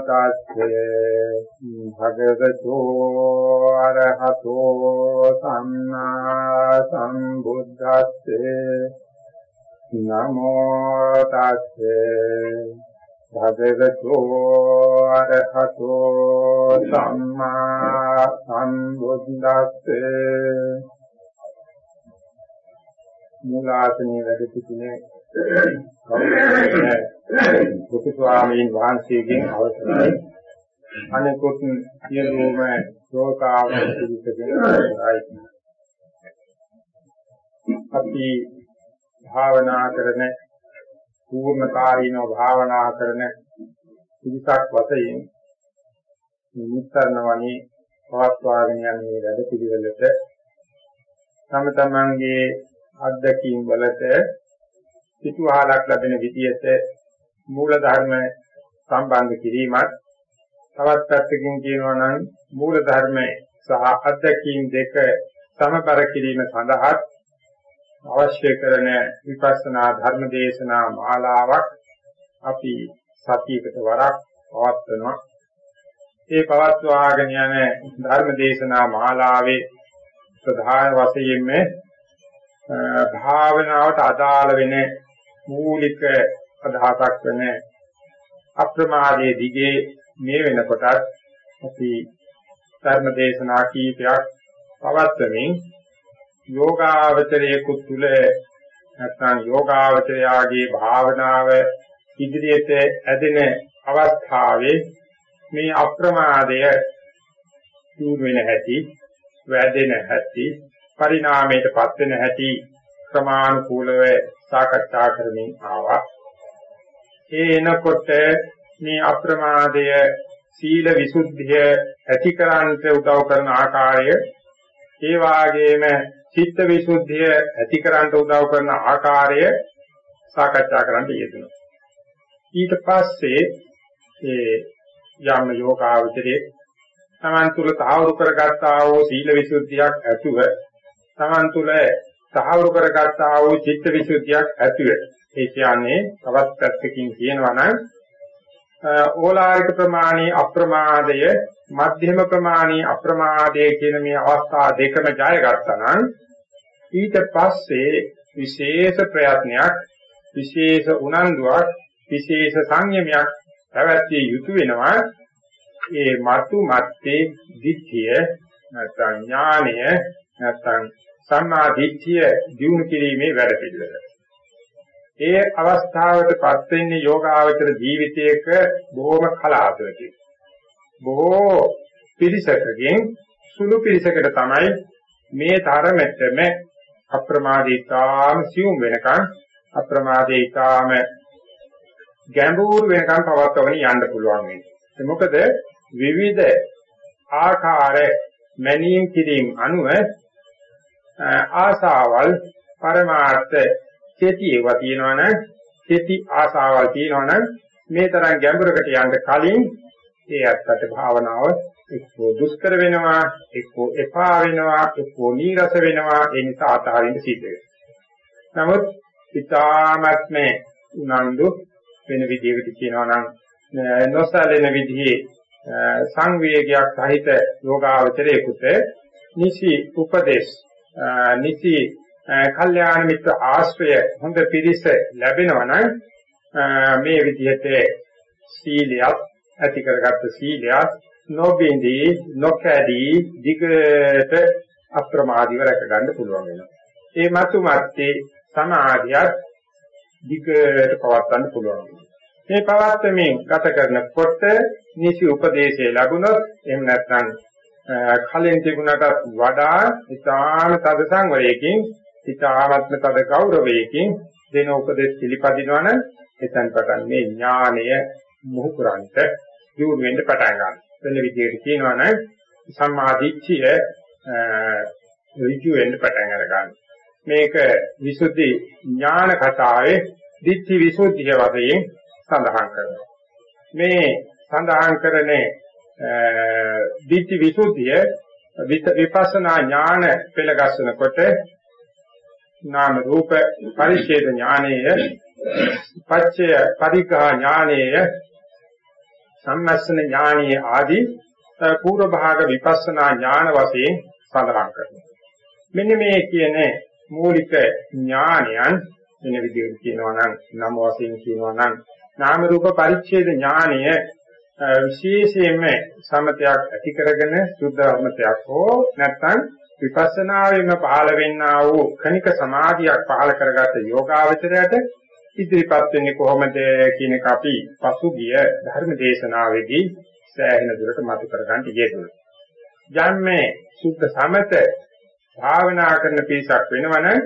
තස්සේ භගවතු අරහතෝ සම්මා සම්බුද්දස්සේ නමෝ තස්සේ භගවතු අරහතෝ සම්මා සම්බුද්දස්සේ. මූලාසනයේ වැඩ සිටිනේ බුදු ස්වාමීන් වහන්සේගෙන් අවසරයි. අනෙකුත් සියලුම ශෝකාවන පිළිසගෙන අපි භාවනා කරන පූර්ණකාරීනව භාවනා කරන පිළිසක් වශයෙන් නිස්සරණ වනේ පවත්වාගෙන යන මේ වැඩ පිළිවෙලට. තම තමන්ගේ අත්දැකීම් වලට පිටුවහලක් ලැබෙන විදිහට මූල ධර්ම සම්බන්ධ කිරීමත් තවත් පැත්තකින් කියනවා නම් මූල ධර්ම සහ අත්දැකීම් දෙක සමබර කිරීම සඳහා අවශ්‍ය කරන විපස්සනා ධර්ම දේශනා මාලාවක් අපි සතියකට වරක් පවත්වනවා. ඒ පවත්වාගෙන යන ධර්ම දේශනා මාලාවේ ප්‍රධාන වශයෙන්ම භාවනාවට අදාළ වෙන මූලික අදහසක් වෙන අප්‍රමාදයේ දිගේ මේ වෙනකොටත් අපි ධර්ම දේශනා කීපයක් පවත්වමින් යෝගාවචරයේ කුතුල නැත්නම් යෝගාවචරයාගේ භාවනාව ඉදිරියට ඇදෙන අවස්ථාවේ මේ අප්‍රමාදය දුර වෙන හැටි වැදෙන හැටි පරිණාමයටපත් වෙන හැටි ක්‍රමානුකූලව සාකච්ඡා කරමින් ආවා. ඒ එනකොට මේ අප්‍රමාදය සීල විසුද්ධිය ඇතිකරන්නට උදව් කරන ආකාරය ඒ වාගේම චිත්ත විසුද්ධිය ඇතිකරන්නට උදව් කරන ආකාරය සාකච්ඡා කරන්න යෙදුණා. ඊට පස්සේ ඒ යම් යෝගාවචරයේ තමන් තුළ තහවුරු කරගත්තා වූ සීල විසුද්ධියක් ඇතුව තමන් තුළ තහවුරු කරගත්තා වූ චිත්ත විසුද්ධියක් ඇතුව. ඒ කියන්නේ තවත් පැත්තකින් කියනවා නම් ඕලාරික ප්‍රමාණී අප්‍රමාදය මධ්‍යම ප්‍රමාණී අප්‍රමාදය කියන මේ අවස්ථා දෙකම ජය ගත්තා නම් ඊට පස්සේ විශේෂ ප්‍රයත්නයක් විශේෂ උනන්දුවක් විශේෂ සංයමයක් පැවැත්විය යුතු වෙනවා. ඒ මතු මත්තේ දිට්ඨිය නැත්නම් ඥානය නැත්නම් සම්මා දිට්ඨිය දිනු කිරීමේ වැඩ පිළිවෙල. ඒ අවස්ථාවටපත් වෙන්නේ යෝගාවචර ජීවිතයක බොහොම කලාතුරකින්. බොහෝ පිරිසකගෙන් සුළු පිරිසකට තමයි මේ තරමටම අප්‍රමාදීතාම සියුම් වෙනකන් අප්‍රමාදීතාම ගැඹුරු වෙනකන් පවත්වගෙන යන්න පුළුවන් වෙන්නේ. මොකද විවිධ ආකාර මැනීම් කිරීම අනුව ආසාවල් පරමාර්ථ කෙටි ඒවා තියෙනවනම් කෙටි ආසාවල් තියෙනවනම් මේ තරම් ගැඹුරකට යන්න කලින් ඒ අත්තට භාවනාව එක්කෝ දුෂ්කර වෙනවා එක්කෝ එපා වෙනවා එක්කෝ නීරස වෙනවා. ඒ නිසා අතහරින්න සිද්ධ වෙනවා. නමුත් ඊ타මත්ම උනන්දු වෙන විදිහකට කියනවා නම් නොසලෙන විදිහේ සංවේගයක් සහිත යෝගාවචරයේකට නිසි උපදේශ නිසි කල්යාණ මිත්‍ර ආශ්‍රය හොඳ පිරිස ලැබෙනවා නම් මේ විදිහට සීලයක් ඇති කරගත්ත සීලයක් නොබින්දී නොකැඩී දිගට අප්‍රමාදීව රැක ගන්න පුළුවන් වෙනවා. ඒ මතු මැත්තේ සමාධියත් දිගට පවත්වන්න පුළුවන්. මේ පවත්වමින් ගත කරනකොට නිසි උපදේශය ලැබුණොත් එහෙම නැත්නම් කලින් තිබුණට වඩා ඉතාම තද සංවරයකින් ඉතාමත්ම තද ගෞරවයකින් දෙන උපදේශ පිළිපදිනවනම් එතෙන් පටන් මේ ඥානය මුහුකුරන්ට දියුණු වෙන්න පටන් ගන්නවා. වෙන විදිහට කියනවා නම් සම්මාදිට්ඨිය ඍජු වෙන්න පටන් අර ගන්නවා. මේක විසුද්ධි ඥාන කතාවේ දිට්ඨි විසුද්ධිය වශයෙන් සඳහන් කරනවා. මේ සඳහන් කරන්නේ දිට්ඨි විසුද්ධිය විපස්සනා ඥාන පෙළගස්සනකොට නාම රූප පරිච්ඡේද ඥානයේය පච්චය පරිග්‍රහ ඥානයේය සම්මස්සන ඥානීය ආදී පූර්ව භාග විපස්සනා ඥාන වශයෙන් සඳහන් කරනවා. මෙන්න මේ කියන මූලික ඥානයන් වෙන විදිහට කියනවා නම් නම වශයෙන් කියනවා නම් නාම රූප පරිච්ඡේද ඥානය විශේෂයෙන්ම සමතයක් ඇති කරගෙන සුද්ධ ධර්මතයක් හෝ නැත්නම් විපස්සනාවෙම පහළ වෙන්නා වූ කණික සමාධියක් පහළ කරගත්ත යෝගාවචරයට ඉදිරිපත් වෙන්නේ කොහොමද කියන එක අපි පසුගිය ධර්ම දේශනාවේදී සෑහෙන දුරට මතු කරගන්න යෙදුණා. ජන්මේ සුද්ධ සමත භාවනා කරන පිරිසක් වෙනවනම්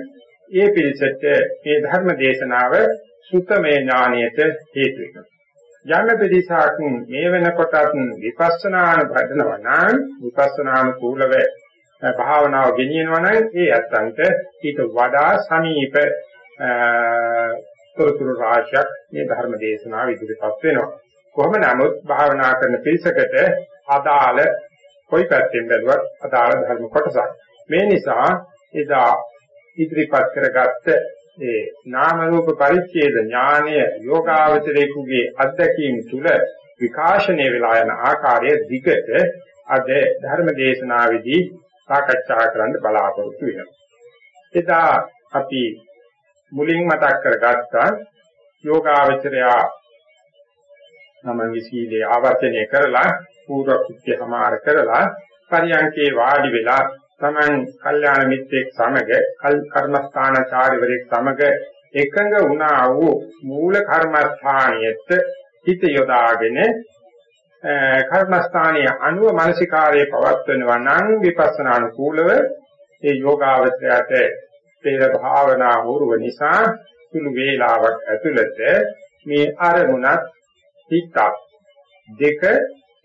ඒ පිරිසට මේ ධර්ම දේශනාව සුත්තමේ ඥානයට හේතු වෙනවා. යන්න පිරිසක් මේ වෙනකොටත් විපස්සනාන වඩනවා නම් විපස්සනාන කූලව භාවනාව ගෙනියනවා නම් ඒ අත්තන්ට ඊට වඩා සමීප තොරතුරු රාශියක් මේ ධර්ම දේශනාව ඉදිරිපත් වෙනවා. කොහොම නමුත් භාවනා කරන පිරිසකට අදාළ කොයි පැත්තෙන් බැලුවත් අදාළ ධර්ම කොටසක්. මේ නිසා එදා ඉදිරිපත් කරගත්ත ඒ නාම රූප පරිච්ඡේද ඥානය යෝගාවචරේකුගේ අත්දැකීම් තුල විකාශනය වෙලා යන ආකාරය දිගට අද ධර්ම දේශනාවේදී සාකච්ඡා කරන්න බලාපොරොත්තු වෙනවා. එදා අපි මුලින් මතක් කරගත්තා යෝගාවචරයා තමන්ගේ සීලය ආවර්ජනය කරලා පූර්ව කෘත්‍ය සමාර කරලා පරියන්කේ වාඩි වෙලා තමන් කල්යාණ මිත්‍රෙක් සමග කර්මස්ථානචාරිවරයෙක් සමග එකඟ වුණා වූ මූල කර්මස්ථානියට හිත යොදාගෙන කර්මස්ථානීය අනුව මානසිකාරයේ පවත්වනවා නම් විපස්සනානුකූලව ඒ යෝගාවචරයට පෙර භාවනා වූර්ව නිසා සුළු වේලාවක් ඇතුළත මේ අරමුණත් හිතක් දෙක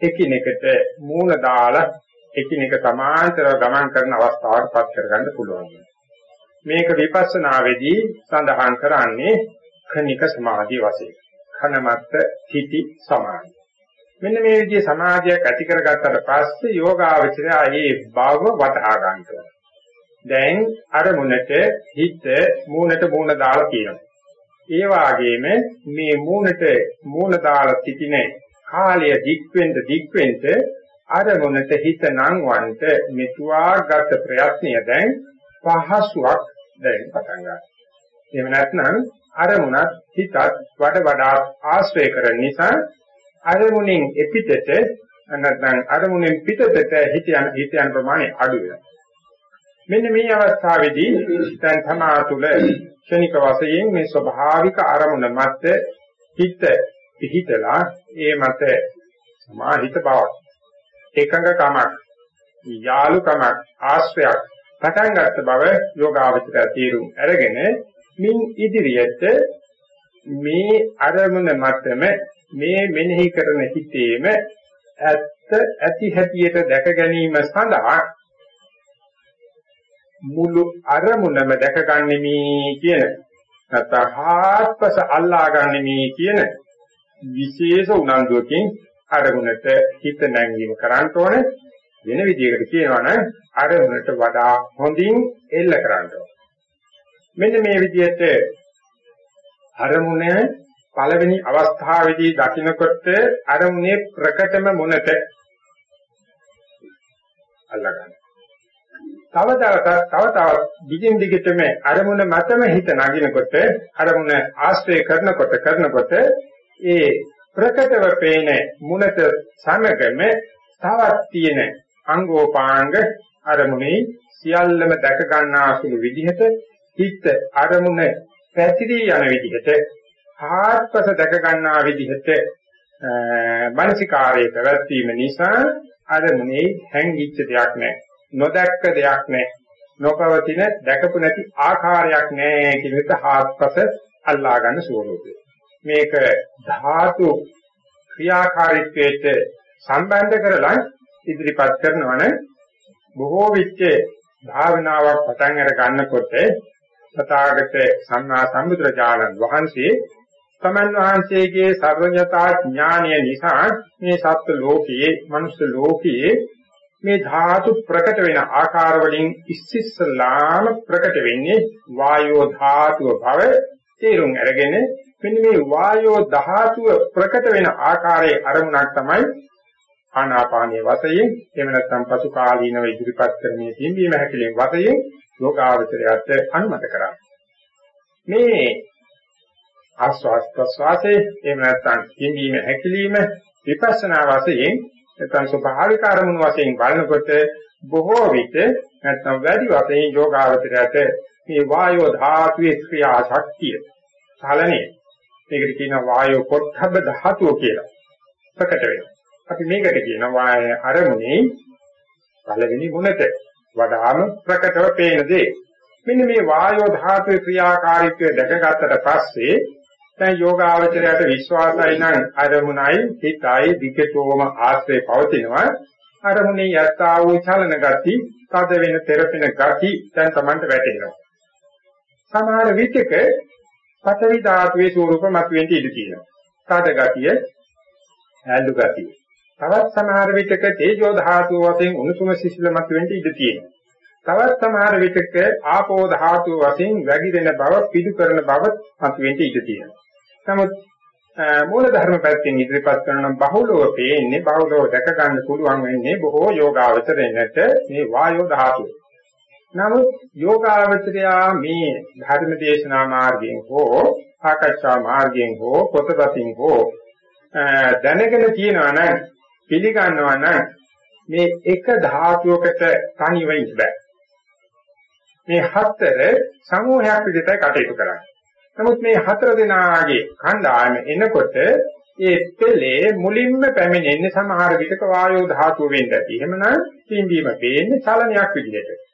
එකිනෙකට මූණ දාලා එකිනෙක සමාන්තරව ගමන් කරන අවස්ථාවට පත් කරගන්න පුළුවන්. මේක විපස්සනාවේදී සඳහන් කරන්නේ khනික සමාධිය වශයෙන්. khනමත්ත thiti සමාධි. මෙන්න මේ විදිහේ සමාධියක් ඇති කරගත්තට පස්සේ යෝගාවචරය ඒ භාව වටහා ගන්නවා. දැන් අරමුණට හිත මූණට මූණ දාලා කියනවා. ඒ වාගේම මේ මූණට මූණ දාලා සිටින කාලය දික්වෙන්න දික්වෙන්න අරමුණට හිත නංවන්ට මෙතුආගත ප්‍රයත්නය දැන් පහසුවක් දැන් පටන් ගන්නවා. එහෙම නැත්නම් අරමුණත් හිතත් වඩ වඩා ආශ්‍රය කරන නිසා අරමුණෙන් එපිටට නැත්නම් අරමුණෙන් පිටතට හිත යන හිත යන ප්‍රමාණය අඩු වෙනවා. මෙන්න මේ අවස්ථාවේදී දැන් තමා තුළ ක්ෂණික වශයෙන් මේ ස්වභාවික අරමුණ මත හිත පිහිටලා ඒ මත සමාහිත බවක් එකඟකමක් යාලුකමක් ආශ්‍රයක් පටන් ගන්න බව යෝගාවචරය තීරුම් අරගෙන මින් ඉදිරියට මේ අරමුණ මතම මේ මෙනෙහි කරන හිතේම ඇත්ත ඇති හැටියට දැක ගැනීම සඳහා මුළු අරමුණම දැකගන්නෙමි කියන නැත්නම් හාත්පස අල්ලාගන්නෙමි කියන විශේෂ උනන්දුවකින් අරමුණට හිත නැංවීම කරන්න ඕනේ. වෙන විදිහකට කියනවා නම් අරමුණට වඩා හොඳින් එල්ල කරන්න මෙන්න මේ විදිහට අරමුණ පළවෙනි අවස්ථාවේදී දකින්නකොට අරමුණේ ප්‍රකටම මොනට අල්ලගන්න. තව තවත් තව තවත් දිගින් දිගටම අරමුණ මතම හිත නගිනකොට අරමුණ ආශ්‍රය කරනකොට කරනකොට ඒ ප්‍රකටව පේන මුනත සමගම තවත් තියෙන අංගෝපාංග අරමුණේ සියල්ලම දැක ගන්නාසුළු විදිහට හිත අරමුණ පැතිරී යන විදිහට ආත්පස දැක ගන්නා විදිහට මානසිකාරයේ පැවැත්වීම නිසා අරමුණේ හැංගිච්ච දෙයක් නැහැ නොදැක්ක දෙයක් නැහැ නොපවතින දැකපු නැති ආකාරයක් නැහැ කියන එක ආත්පස අල්ලා ගන්න ස්වරූපය මේක ධාතු ක්‍රියාකාරීත්වයට සම්බන්ධ කරලා ඉදිරිපත් කරනවනේ. බොහෝ විට භාවනාවක් පටන් අර ගන්නකොට තථාගත සම්මා සම්බුදුරජාණන් වහන්සේ තමන් වහන්සේගේ සර්වඥතා ඥානය නිසා මේ සත්ත්ව ලෝකයේ මනුෂ්‍ය ලෝකයේ මේ ධාතු ප්‍රකට වෙන ආකාර වලින් ඉස්සිස්සලාම ප්‍රකට වෙන්නේ වායෝ ධාතුව බව තේරුම් අරගෙන මෙන්න මේ වායෝ ධාතුව ප්‍රකට වෙන ආකාරයේ අරමුණක් තමයි ආනාපානීය වශයෙන් එහෙම නැත්නම් පසු කාලීනව ඉදිරිපත් කරන්නේ පින්බීම හැකලෙන් වශයෙන් යෝගාවචරයට අනුමත කරා. මේ ආස්වාස් ප්‍රස්වාසයේ එහෙම නැත්නම් පින්බීම හැකලීම විපස්සනා වශයෙන් නැත්නම් ස්වභාවික අරමුණු වශයෙන් බලනකොට බොහෝ විට නැත්නම් වැඩි වශයෙන් යෝගාවචරයට මේ වායෝ ධාතුවේ ක්‍රියා ශක්තිය චලනය මේකට කියනවා වායෝ පොට්ටබ්බ ධාතුව කියලා ප්‍රකට වෙනවා. අපි මේකට කියනවා අරමුණේ පළවෙනි ගුණත වඩාම ප්‍රකටව පේන දේ. මෙන්න මේ වායෝ ධාතුවේ ක්‍රියාකාරීත්වය දැකගත්තට පස්සේ දැන් යෝගාවචරයට විශ්වාසයි නම් අරමුණයි හිතයි දිගටම ආශ්‍රේ පවතිනවා. අරමුණේ යත්තා වූ චලන ගති, තද වෙන තෙරපෙන ගති දැන් Tamanට වැටෙනවා. සමහර විටක පඨවි ධාතුවේ ස්වરૂප මතුවෙන්න ඉඩ තියෙනවා. තද ගතිය, ඇලු ගතිය. තවත් සමහර විටක තේජෝ ධාතුව වශයෙන් උණුසුම සිසිල මතුවෙන්න ඉඩ තියෙනවා. තවත් සමහර විටක ආපෝ ධාතුව වශයෙන් වැగిරෙන බව, පිටු කරන බව මතුවෙන්න ඉඩ තියෙනවා. නමුත් මූල ධර්ම පැත්තෙන් ඉදිරිපත් කරන බහුලව පේන්නේ බහුලව දැක ගන්න පුළුවන් වෙන්නේ බොහෝ යෝගාවචරයකට මේ වායෝ ධාතුව. නමුත් යෝගාවචරයා මේ ධර්ම දේශනා මාර්ගයෙන් හෝ ආකච්ඡා මාර්ගයෙන් හෝ පොතපතින් හෝ දැනගෙන කියනවා නම් පිළිගන්නවා නම් මේ එක ධාතුවකට තනිව ඉන්න බෑ. මේ හතර සමූහයක් විදිහට කටයුතු කරන්නේ. නමුත් මේ හතර දෙනාගේ කණ්ඩායම එනකොට ඒ පෙළේ මුලින්ම පැමිණෙන්නේ සමහර විටක වායෝ ධාතුව වෙන්න ඇති. එහෙමනම් පිම්බීම පේන්නේ චලනයක් විදිහට.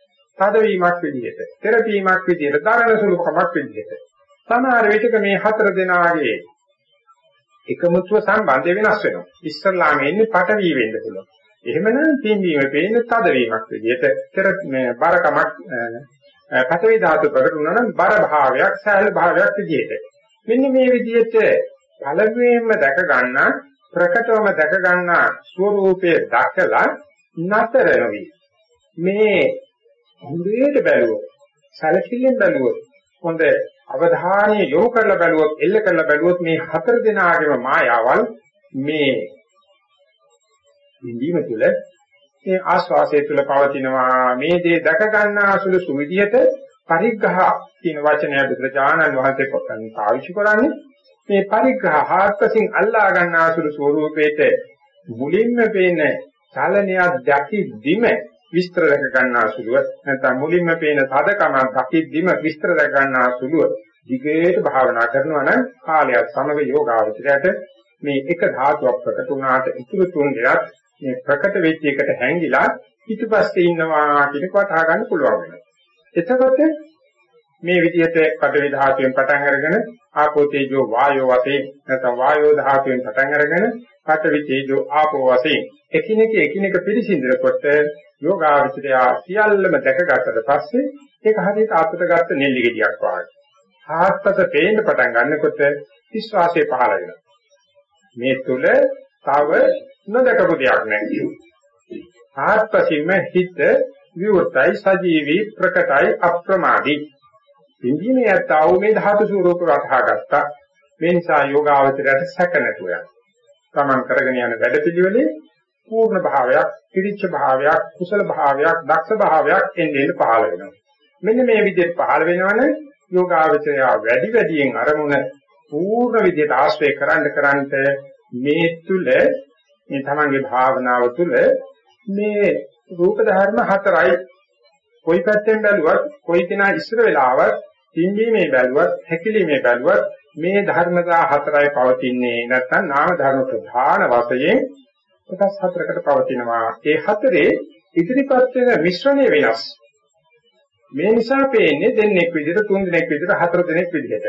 තදවීමක් විදිහට, තෙරපීමක් විදිහට, දරණ සුළුකමක් විදිහට. සමහර විටක මේ හතර දෙනාගේ එකමුත්ව සම්බන්ධය වෙනස් වෙනවා. ඉස්සල්ලාම එන්නේ පටවි වෙන්න පුළුවන්. එහෙමනම් පින්වීම පේන්නේ තදවීමක් විදිහට, තෙර බරකමක් පටවි ධාතු ප්‍රකට වුණා නම් බර භාවයක්, සෑහල භාවයක් විදිහට. මෙන්න මේ විදිහට පළමුවෙන්ම දැක ගන්න ප්‍රකටවම දැක ගන්න ස්වરૂපයේ දැකලා නතර නොවි. මේ හොඳට බැලුවොත් සැලකිල්ලෙන් බැලුවොත් හොඳ අවධානය යොමු කරලා බැලුවොත් එල්ල කරලා බැලුවොත් මේ හතර දෙනාගේම මායාවල් මේ නිදීම තුළ මේ ආස්වාසය තුළ පවතිනවා. මේ දේ දැක ගන්නා සුළු සුවිදියට පරිග්‍රහ කියන වචනය බුදුරජාණන් වහන්සේ පොතෙන් පාවිච්චි කරන්නේ. මේ පරිග්‍රහ හාත්පසින් අල්ලා ගන්නා සුළු ස්වરૂපේට මුලින්ම පේන චලනයක් දැකිද්දිම විස්තර දැක ගන්නා සුළුව නැත්නම් මුලින්ම පේන තදකම දකිද්දිම විස්තර දැක ගන්නා සුළුව දිගට භාවනා කරනවා නම් කාලයක් සමග යෝගාවචරයට මේ එක ධාතුවක් ප්‍රකට වුණාට ඉතුරු තුන් දෙයක් මේ ප්‍රකට වෙච්ච එකට හැංගිලා පිටුපස්සේ ඉන්නවා කියන එක වටහා ගන්න පුළුවන් වෙනවා. එතකොට මේ විදිහට පඩවි ධාතුවෙන් පටන් අරගෙන ආපෝ තේජෝ වායෝ වශයෙන් නැත්නම් වායෝ ධාතුවෙන් පටන් අරගෙන පඨවි තේජෝ ආපෝ වශයෙන් එකිනෙක එකිනෙක පිළිසිඳනකොට යෝගාවචරය සියල්ලම දැකගත්තට පස්සේ ඒක හරියට අතට ගත්ත නෙල්ලි ගෙඩියක් වගේ. ආත්පත පේන්න පටන් ගන්නකොට විශ්වාසය පහළ වෙනවා. මේ තුල තව නොදකපු දෙයක් නැහැ. ආත්පසින්ම හිත විවෘතයි සජීවී ප්‍රකටයි අප්‍රමාදී. ඉන්දියනේ යතාව මේ ධාතු ස්වરૂප වටහා ගත්තා. මේ නිසා යෝගාවචරයට සැක නැතුව යනවා. තමන් කරගෙන යන වැඩපිළිවෙලේ පූර්ණ භාවයක්, පිරිච්ඡ භාවයක්, කුසල භාවයක්, දක්ෂ භාවයක් එන්නේ පහළ වෙනවා. මෙන්න මේ විදිහට පහළ වෙනවනේ යෝගාවචරය වැඩි වැඩියෙන් අරමුණ පූර්ණ විදිහට ආශ්‍රය කරන්න කරන්ට මේ තුල මේ තමන්ගේ භාවනාව තුළ මේ රූප ධර්ම හතරයි කොයි පැත්තෙන් බැලුවත් කොයි කෙනා ඉස්සර වෙලාවත් තින්දීමේ බැලුවත් හැකිලිමේ බැලුවත් මේ ධර්මතා හතරයි පවතින්නේ නැත්නම් නාම ධර්ම ප්‍රධාන වශයෙන් කොටස් හතරකට පවතිනවා. ඒ හතරේ ඉදිරිපත් වෙන මිශ්‍රණය වෙනස්. මේ නිසා පේන්නේ දෙන්නෙක් විදිහට තුන් දෙනෙක් විදිහට හතර දෙනෙක් විදිහට.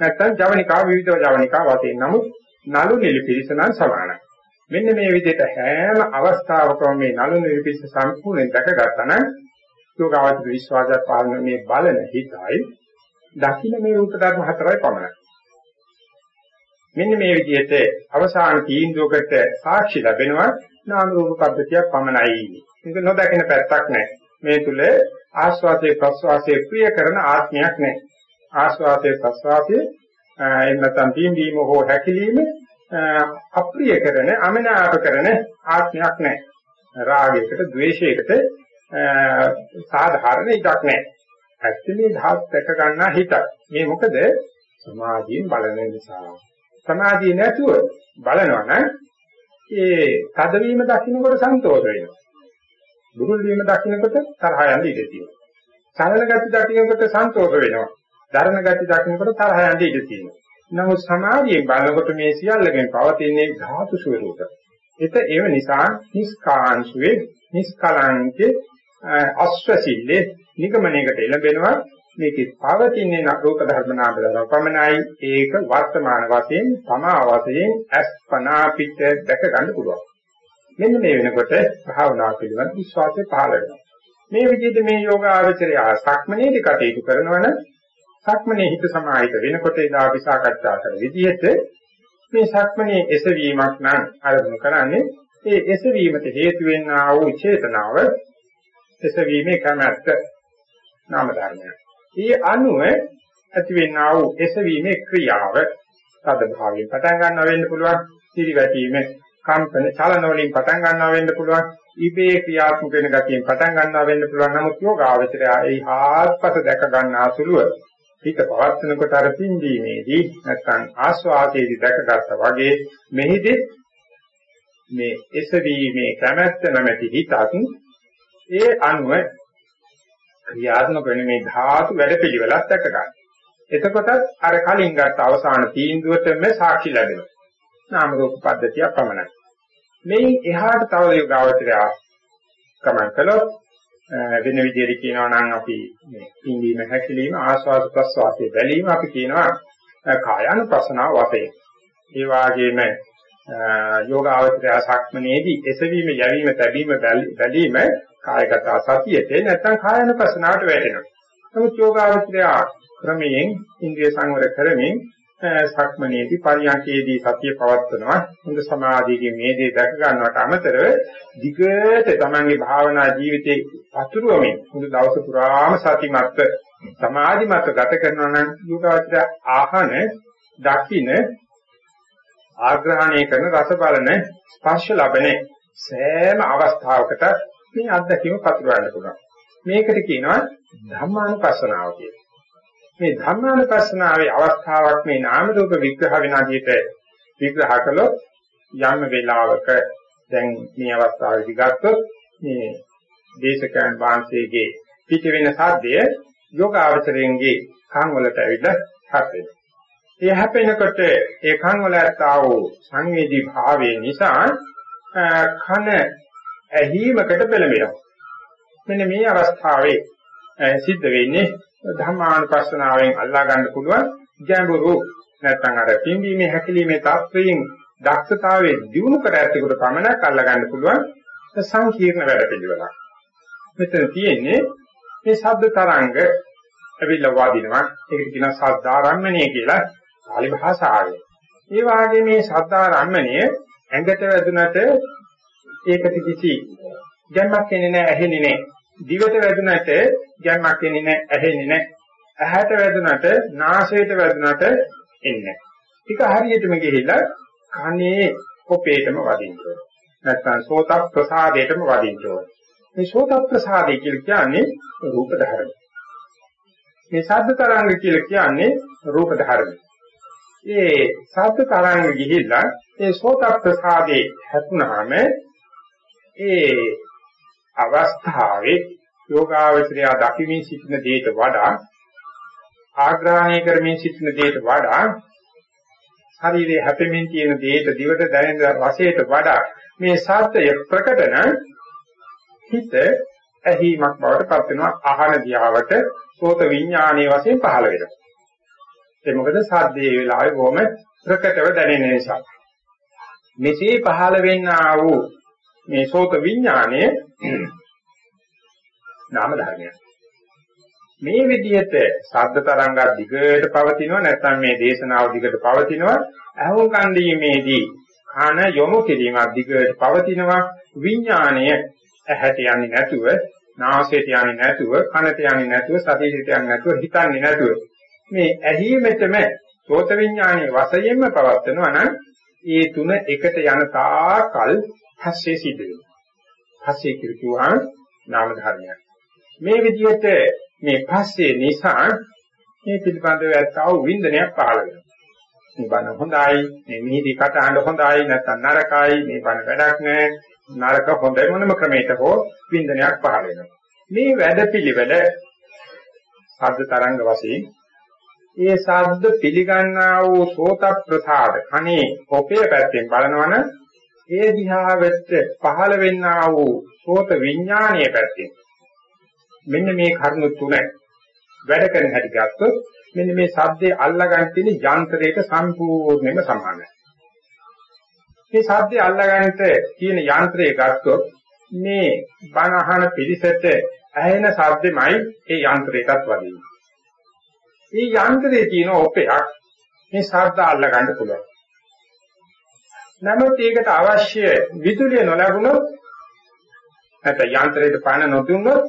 නැත්නම් ජවනිකා විවිධ ජවනිකා වශයෙන්. නමුත් නළු නිලි පිරිස නම් සමානයි. මෙන්න මේ විදිහට හැම අවස්ථාවකම මේ නළු නිලි පිරිස සම්පූර්ණයෙන් දැකගත්තා නම් යෝගාවචර විශ්වාසය පාලන මේ බලන හිතයි දකින්න මේ රූප ධර්ම හතරයි පමණයි. මෙන්න මේ විදිහට අවසාන තීන්දුවකට සාක්ෂි ලැබෙනවා නාම රූප පද්ධතියක් පමණයි මේක නොදකින පැත්තක් නැහැ මේ තුල ආස්වාදයේ ප්‍රස්වාසයේ ප්‍රිය කරන ආත්මයක් නැහැ ආස්වාදයේ ප්‍රස්වාසයේ එහෙම නැත්නම් තීන්දීම හෝ හැකිලිම අප්‍රිය කරන අමනාප කරන ආත්මයක් නැහැ රාගයකට ද්වේෂයකට සාධාරණ ඉඩක් නැහැ. ඇත්තනේ ධාත් දැක ගන්නා හිතක්. මේ මොකද සමාධියෙන් බලන නිසා. සමාධිය නැතුව බලනවා නම් ඒ තදවීම දකින්නකොට සන්තෝෂ වෙනවා. දුරුල් වීම දකින්නකොට තරහ යන්න ඉඩ තියෙනවා. සරල ගති දකින්නකොට සන්තෝෂ වෙනවා. ධර්ම ගති දකින්නකොට තරහ යන්න ඉඩ තියෙනවා. නමුත් සමාධියෙන් බලනකොට මේ සියල්ලගෙන් පවතින්නේ ධාතු ස්වરૂප. ඒත ඒව නිසා නිස්කාංශුවේ නිස්කලංකේ අස්වැසිල්ලේ නිගමනයකට එළඹෙනවා මේකේ පවතින්නේ රූප ධර්ම නාම ධර්ම පමණයි. ඒක වර්තමාන වශයෙන් තමා වශයෙන් අස්පනා පිට දැක ගන්න පුළුවන්. මෙන්න මේ වෙනකොට භාවනා පිළිබඳ විශ්වාසය පහළ වෙනවා. මේ විදිහට මේ යෝග ආචරය සක්මනේදී කටයුතු කරනවනම් සක්මනේ හිත සමාහිත වෙනකොට එදා අපි සාකච්ඡා කර විදිහට මේ සක්මනේ එසවීමක් නම් ආරම්භ කරන්නේ ඒ එසවීමට හේතු වෙන්නා වූ චේතනාව. එසවීමේ කැමැත්ත නාම ධර්මයක්. ඊ අනුව ඇතිවෙනා වූ එසවීමේ ක්‍රියාව තද භාවයෙන් පටන් ගන්නවා වෙන්න පුළුවන්. සිරිවැටීම කම්පන චලන වලින් පටන් ගන්නවා වෙන්න පුළුවන්. ඉබේ ක්‍රියාත්මක වෙන ගතියෙන් පටන් ගන්නවා වෙන්න පුළුවන්. නමුත් යෝගාවචරය ඒ හාත්පස දැක ගන්නා සුළුව හිත පවත්නකොට අර පින්දීමේදී නැත්නම් ආස්වාදයේදී දැකගත්තා වගේ මෙහිදී මේ එසවීමේ කැමැත්ත නැමැති හිතත් ඒ අනුව ක්‍රියාත්මක වෙන මේ ධාතු වැඩපිළිවෙලක් දැක ගන්න. එතකොට අර කලින් ගත්ත අවසාන තීන්දුවටම සාක්ෂි ලැබෙනවා. නාම රූප පද්ධතිය පමණයි. මේ එහාට තව යෝගාවචරය කමන් කළොත් වෙන විදිහට කියනවා නම් අපි මේ ඉන්දීම හැකිලිම ආස්වාද ප්‍රස්වාසයේ බැලීම අපි කියනවා කායानुපස්සනාව වශයෙන්. ඒ වාගේම යෝගාවචරය සක්මනේදී එසවීම යැවීම තැබීම බැලීම කායගත සතියට නැත්නම් කායानुපස්සනාවට වැටෙනවා. නමුත් යෝගාවචරය ක්‍රමයෙන් ඉන්ද්‍රිය සංවර කරමින් සක්මනේදී පරියන්කේදී සතිය පවත්වනවා. හොඳ සමාධියකින් මේ දේ දැක ගන්නවට අමතරව දිගට තමන්ගේ භාවනා ජීවිතේ අතුරුවමින් මුළු දවස පුරාම සතිමත්ව සමාධිමත් ගත කරනවා නම් යෝගාවචරය ආහන දකින්න ආග්‍රහණය කරන රස බලන ස්පර්ශ ලබන සෑම අවස්ථාවකට මේ අත්දැකීම පතුරවන්න පුළුවන්. මේකට කියනවා ධම්මානුපස්සනාව කියලා. මේ ධම්මානුපස්සනාවේ අවස්ථාවක් මේ නාම රූප විග්‍රහ වෙන ආදියට විග්‍රහ කළොත් යම් වේලාවක දැන් මේ අවස්ථාවේදී ගත්තොත් මේ දේශකයන් වහන්සේගේ පිට වෙන සාධ්‍ය යෝගාවචරයෙන්ගේ කන් වලට ඇවිල්ලා හැපෙනවා. ඒ හැපෙනකොට ඒ කන් වල ඇත්තා වූ සංවේදී භාවයේ නිසා කන ඇහිමකට පෙළඹෙනවා. මෙන්න මේ අවස්ථාවේ සිද්ධ වෙන්නේ ධර්මානුපස්සනාවෙන් අල්ලා ගන්න පුළුවන් ගැඹුරු නැත්නම් අර පිම්බීමේ හැකිලිමේ තාත්වයෙන් දක්ෂතාවයේ දියුණු කර ඇත්තෙකුට පමණක් අල්ලා ගන්න පුළුවන් සංකීර්ණ වැඩ පිළිවෙලක්. මෙතන තියෙන්නේ මේ ශබ්ද තරංග ඇවිල්ලා වදිනවා. ඒකට කියනවා ශබ්දාරම්මණය කියලා පාලි භාෂාවේ. ඒ වාගේ මේ ශබ්දාරම්මණය ඇඟට වැදුනට ඒකට කිසි ගැම්මක් එන්නේ නැහැ ඇහෙන්නේ නැහැ. දිවට වැදුනට ගැම්මක් එන්නේ නැහැ ඇහෙන්නේ නැහැ. ඇහැට වැදුනට නාසයට වැදුනට එන්නේ නැහැ. ටික හරියටම ගිහිල්ලා කනේ කොපේටම වදින්න ඕන. නැත්නම් සෝත ප්‍රසාදයටම වදින්න ඕන. මේ සෝත ප්‍රසාදය කියලා කියන්නේ රූප ධර්ම. මේ ශබ්ද තරංග කියලා කියන්නේ රූප ධර්ම. ඒ සත්‍ය තරංග ගිහිල්ලා ඒ සෝත ප්‍රසාදේ හැතුනහම ඒ අවස්ථාවේ යෝගාවචරය දකිමින් සිටින දෙයට වඩා ආග්‍රහණය කරමින් සිටින දෙයට වඩා ශරීරයේ හැපෙමින් තියෙන දෙයට දිවට දැනෙන රසයට වඩා මේ සත්‍යය ප්‍රකටන හිත ඇහිමක් බවට පත් වෙනවා. ආහන දියාවට සෝත විඥානයේ වශයෙන් පහළ වෙනවා. ඒ මොකද සද්දේ වෙලාවේ බොහොම ප්‍රකටව දැනෙන නිසා. මෙසේ පහළ වෙන්නා වූ මේ සෝත විඥානය නාම ධර්මයක්. මේ විදිහට ශබ්ද තරංගක් දිගට පවතිනවා නැත්නම් මේ දේශනාව දිගට පවතිනවා. අහුන් කන්දීමේදී කන යොමු කිරීමක් දිගට පවතිනවා. විඥාණය ඇහැට යන්නේ නැතුව නාසයට යන්නේ නැතුව කනට යන්නේ නැතුව ශරීරයට යන්නේ නැතුව හිතන්නේ නැතුව. මේ ඇහිමෙතම සෝත විඥානයේ වශයෙන්ම පවත්නවා නම් ඒ තුන එකට යන තාකල් හස්සේ සිද්ධ වෙනවා. හස්සේ කියුවා නාම ධර්මයක්. මේ විදිහට මේ පස්සේ නිසා මේ පිළිබඳව ඇත්තව වින්දනයක් පහළ වෙනවා. මේ බණ හොඳයි, මේ මිහිදි කටහඬ හොඳයි, නැත්නම් නරකයි, මේ බණ වැඩක් නැහැ, නරක හොඳයි මොනම ක්‍රමයකට හෝ වින්දනයක් පහළ වෙනවා. මේ වැඩපිළිවෙල ශබ්ද තරංග වශයෙන් ඒ ශබ්ද පිළිගන්නා වූ සෝත ප්‍රසාද කනේ ඔපේ පැත්තෙන් බලනවනම් ඒ දිහාවට පහළ වෙන්නා වූ සෝත විඥානීය පැත්තෙන් මෙන්න මේ කරුණු තුන වැඩ කරන හැටි ගත්තොත් මෙන්න මේ ශබ්දේ අල්ලගන්න තියෙන යන්ත්‍රයක සම්පූර්ණයෙන්ම සමානයි. මේ ශබ්දේ අල්ලගන්නට තියෙන යන්ත්‍රය ගත්තොත් මේ බණ අහන පිළිසෙට ඇහෙන ශබ්දෙමයි ඒ යන්ත්‍රයටත් වදින්නේ. මේ යන්ත්‍රයේ තියෙන ඔපයක් මේ ශබ්ද අල්ලගන්න පුළුවන්. නමුත් ඒකට අවශ්‍ය විදුලිය නොලැබුණොත් නැත්නම් යන්ත්‍රයට පාන නොදුන්නොත්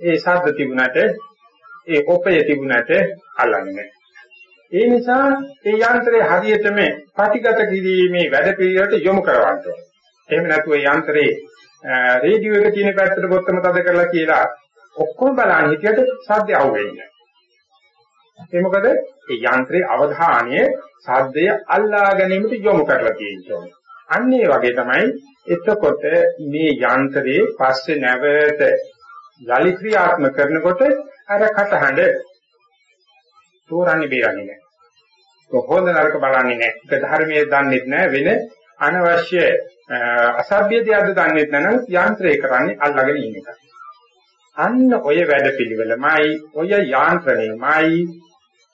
ඒ ශබ්ද තිබුණට ඒ ඔපය තිබුණට අල්ලන්නේ නැහැ. ඒ නිසා ඒ යන්ත්‍රය හරියටම ප්‍රතිගත කිරීමේ වැඩ පිළිවෙලට යොමු කරවන්න ඕනේ. එහෙම නැතුව ඒ යන්ත්‍රේ රේඩියෝ එක තියෙන පැත්තට බොත්තම තද කරලා කියලා ඔක්කොම බලන්න හිටියට සද්ද අහුවෙන්නේ ඒ මොකද ඒ යන්ත්‍රයේ අවධානය සද්දය අල්ලා ගැනීමට යොමු කරලා තියෙනවා. අන්න ඒ වගේ තමයි එතකොට මේ යන්ත්‍රයේ පස්සේ නැවත යලි ක්‍රියාත්මක කරනකොට අර කටහඬ තෝරන්නේ බේරන්නේ නැහැ. කොහොමද නරක බලන්නේ නැහැ. ඒක ධර්මයේ දන්නේ නැහැ වෙන අනවශ්‍ය අසභ්‍ය දෙයක්ද දන්නේ නැත්නම් යන්ත්‍රය කරන්නේ අල්ලාගෙන ඉන්න එක. අන්න ඔය වැඩ පිළිවෙලමයි ඔය යාන්ත්‍රණයමයි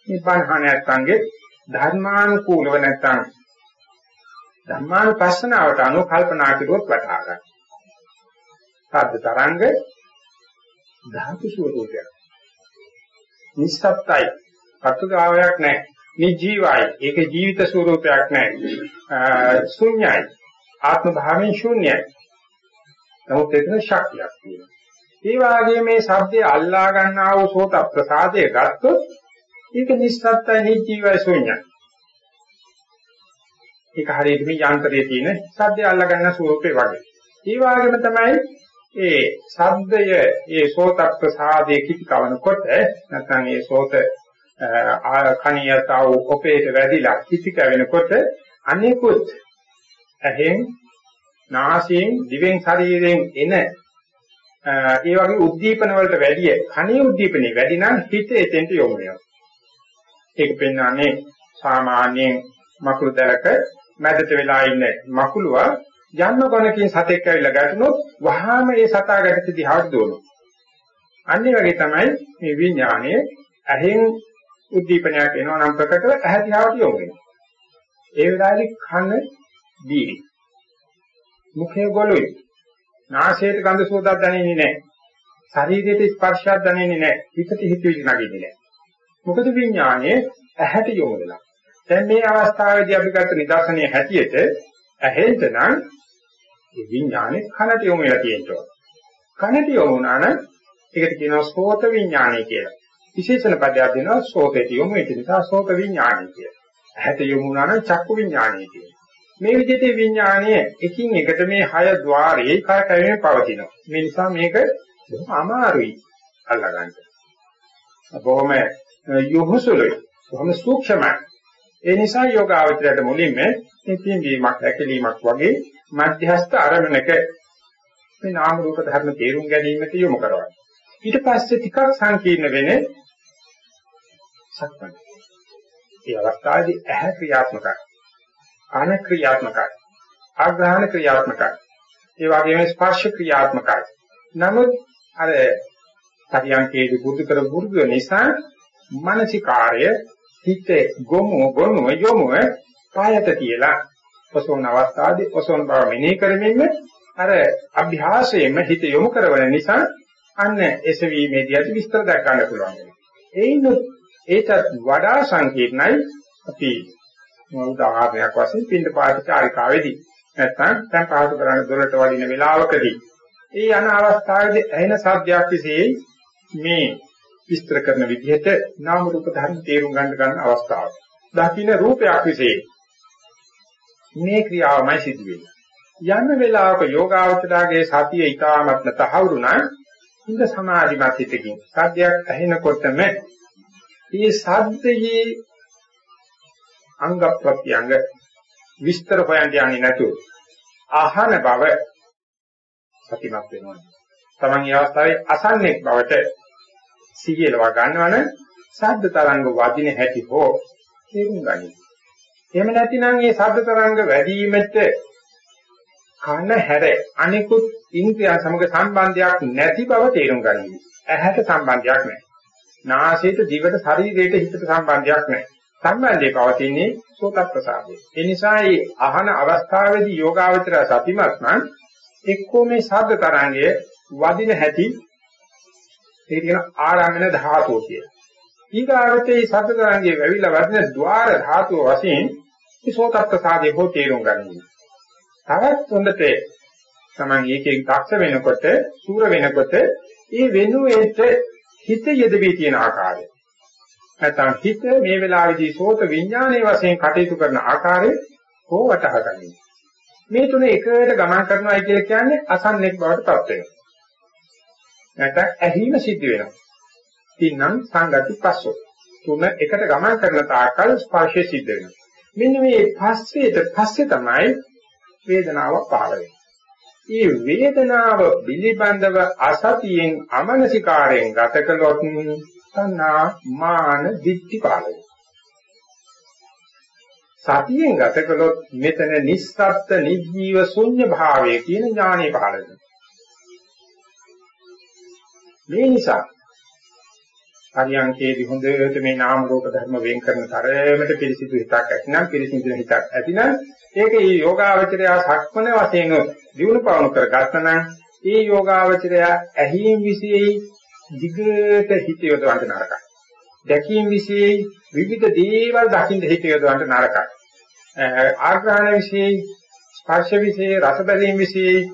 මේ පණහණයන්ගේ ධර්මානුකූලව නැත්නම් ධර්මානුපස්සනාවට අනුව කල්පනා කරුවොත් වටහා ගන්න. සද්ද තරංග ධාතු ස්වરૂපයක්. නිස්සත්යි. පතුගාවයක් නැහැ. නිජීවයි. ඒකේ ජීවිත ස්වરૂපයක් නැහැ. ශුන්‍යයි. ආත්ම භාවයෙන් ශුන්‍යයි. නමුත් එතන ශක්තියක් තියෙනවා. ඒ වාගේ මේ ශබ්දය අල්ලා ගන්නා වූ සෝත ප්‍රසාදය ගත්තොත් ඒක නිස්සත්යි නිජීවයි ශුන්‍යයි. ඒක හරියට මේ යන්ත්‍රයේ තියෙන ශබ්දය අල්ලා ගන්න ස්වરૂපේ වගේ. ඒ වගේම තමයි ඒ ශබ්දය ඒ සෝත ප්‍රසාදයේ කිති කවනකොට නැත්නම් ඒ සෝත කණියතාව ඔපේට වැඩිලා කිති කවෙනකොට අනිකුත් ඇහෙන් නාසයෙන් දිවෙන් ශරීරයෙන් එන ඒ වගේ උද්දීපන වලට වැඩිය කණේ උද්දීපනේ වැඩි නම් හිත එතෙන්ට යොමු වෙනවා. ඒක පෙන්වන්නේ සාමාන්‍යයෙන් මකුළු දැලක මැදට වෙලා ඉන්න මකුළුවා යන්න ගණකින් සතෙක් ඇවිල්ලා ගැටුනොත් වහාම ඒ සතා ගැටති දිහාට දුවනවා. අනිත් වගේ තමයි මේ විඥාණය ඇහෙන් උද්දීපනයක් එනවා නම් ප්‍රකටව ඇහැ දිහාට යොමු වෙනවා. ඒ වෙලාවේ කන දීරි. මුඛය ගොළුයි. නාසයට ගඳ සුවඳක් දැනෙන්නේ නැහැ. ශරීරයට ස්පර්ශයක් දැනෙන්නේ නැහැ. හිතට හිතවිලි නැගෙන්නේ නැහැ. මොකද විඥානයේ ඇහැට යොමු වෙලා. දැන් මේ අවස්ථාවේදී අපි ගත්ත නිදර්ශනයේ හැටියට ඇහෙන්න නම් මේ විඥානේ කනට යොමු වෙලා තියෙනවා. කනට යොමු වුණා නම් ඒකට කියනවා සෝත විඥානය කියලා. විශේෂණ පදයක් දෙනවා සෝතේට යොමු වෙච්ච නිසා සෝත විඥානය කියලා. ඇහැට යොමු වුණා නම් චක්කු විඥානය කියලා. මේ විදිහට විඥානය එකින් එකට මේ හය ద్వාරයේ කරකැවෙමින් පවතිනවා. මේ නිසා මේක බොහොම අමාරුයි අල්ලගන්න. බොහොම යොහුසුලුයි. බොහොම සූක්ෂමයි. ඒ නිසා යෝගාවචරයට මුලින්ම මේ පින්වීමක් හැකලීමක් වගේ මධ්‍යස්ථ අරමුණක මේ නාම රූප ධර්ම තේරුම් ගැනීමට යොමු කරවන්න. ඊට පස්සේ ටිකක් සංකීර්ණ වෙන්නේ සක්මන්. ඒ අවස්ථාවේදී ඇහැ ක්‍රියාත්මකයි. කන ක්‍රියාත්මකයි. ආග්‍රහණ ක්‍රියාත්මකයි. ඒ වගේම ස්පර්ශ ක්‍රියාත්මකයි. නමුත් අර පරියන්කේදී පුරුදු කර පුරුදු නිසා මානසිකාර්ය හිතේ ගොමු ගොනු යොමු පායත කියලා ඔසෝන අවස්ථාවේදී ඔසෝන බව මෙනෙහි කරමින් අර අභ්‍යාසයෙන්ම හිත යොමු කරවන නිසා අන්න එසවීමේදී ඇති විස්තර දක්වන්න පුළුවන්. ඒින් ඒකත් වඩා සංකීර්ණයි අපි උදාහරණයක් වශයෙන් පින්ද පාටිචාරිකාවේදී නැත්නම් දැන් පාඩු කරන දොරට වඩින වෙලාවකදී ඒ යන අවස්ථාවේදී ඇහෙන සාධ්‍යයක් විශේෂයි මේ විස්තර කරන විදිහට නාම රූප ධර්ම තේරුම් ගන්න ගන්න අවස්ථාව. දකින්න රූපයක් විශේෂයි මේ ක්‍රියාවමයි සිදු වෙන්නේ. යන වෙලාවක යෝගාවචරාගේ සතිය ඊටාමත්ම තහවුරු නම් ඉඳ සමාධිමත් හිතකින් සද්දයක් ඇහෙනකොටම මේ සද්දයේ අංග ප්‍රත්‍යංග විස්තර හොයන්න යන්නේ නැතුව අහන බව සතිමත් වෙනවා. Taman මේ අවස්ථාවේ අසන්නෙක් බවට සිහියලව ගන්නවන ශබ්ද තරංග වදින හැටි හෝ තේරුම් ගනිමු. එහෙම නැතිනම් මේ ශබ්ද තරංග වැඩි වීමට කන හැර අනිකුත් ඉන්ද්‍රිය සමග සම්බන්ධයක් නැති බව තේරුම් ගනිමු. ඇහැට සම්බන්ධයක් නැහැ. නාසයට, දිවට, ශරීරයට, හිතට සම්බන්ධයක් නැහැ. සම්බන්ධය පවතින්නේ සෝත ප්‍රසාදේ. ඒ නිසා මේ අහන අවස්ථාවේදී යෝගාවචර සතිමත් නම් එක්කෝ මේ ශබ්ද තරංගය වදින හැටි ඒ කියන ආරම්භන ධාතුව කියලා. ඊගාවතේ ශබ්ද තරංගයේ වැවිලා වදින ద్వාර ධාතුව වශයෙන් මේ සෝත ප්‍රසාදේ හෝ තේරුම් ගන්නවා. තවත් හොඳට Taman ඒකෙන් දක්ෂ වෙනකොට, සූර වෙනකොට ඒ වෙනුවෙට හිත යෙදවි තියෙන ආකාරය. නැත්නම් හිත මේ වෙලාවේදී සෝත විඥානයේ වශයෙන් කටයුතු කරන ආකාරය හෝ වටහා ගන්න. මේ තුන එකට ගමන් කරනවා කියලා කියන්නේ අසන්නෙක් බවට පත් වෙනවා. නැත්නම් ඇහිම සිද්ධ වෙනවා. තින්නම් සංගති පස්සෝ. තුන එකට ගමන් කරන තාකල් ස්පර්ශය සිද්ධ වෙනවා. මෙන්න මේ පස්සේට පස්සේ තමයි වේදනාවක් පහළ වෙන්නේ. මේ වේදනාව පිළිබඳව අසතියෙන් අමනසිකාරයෙන් ගත කළොත් තණ්හා මාන දික්ටි පහළ වෙනවා. සතියෙන් ගත කළොත් මෙතන නිස්සත්ත්‍ය නිජීව ශුන්‍ය භාවය කියන ඥානෙ පහළ වෙනවා. මේ නිසා පරියන්කේදී හොඳට මේ නාම රූප ධර්ම වෙන් කරන තරමට පිරිසිදු හිතක් ඇතිනම් පිරිසිදු හිතක් ඇතිනම් ඒක මේ යෝගාවචරය සක්මන වශයෙන් දිනු පවණු කරගත්තනම් ඒ යෝගාවචරය ඇහිම් විශේෂයි දිගට හිත යොදවන්න නරකයි. දැකීම් විශේෂයි විවිධ දේවල් දකින්න හිත යොදවන්න නරකයි. ආග්‍රහණ විශේෂයි ස්පර්ශ විශේෂයි රස බැලීම් විශේෂයි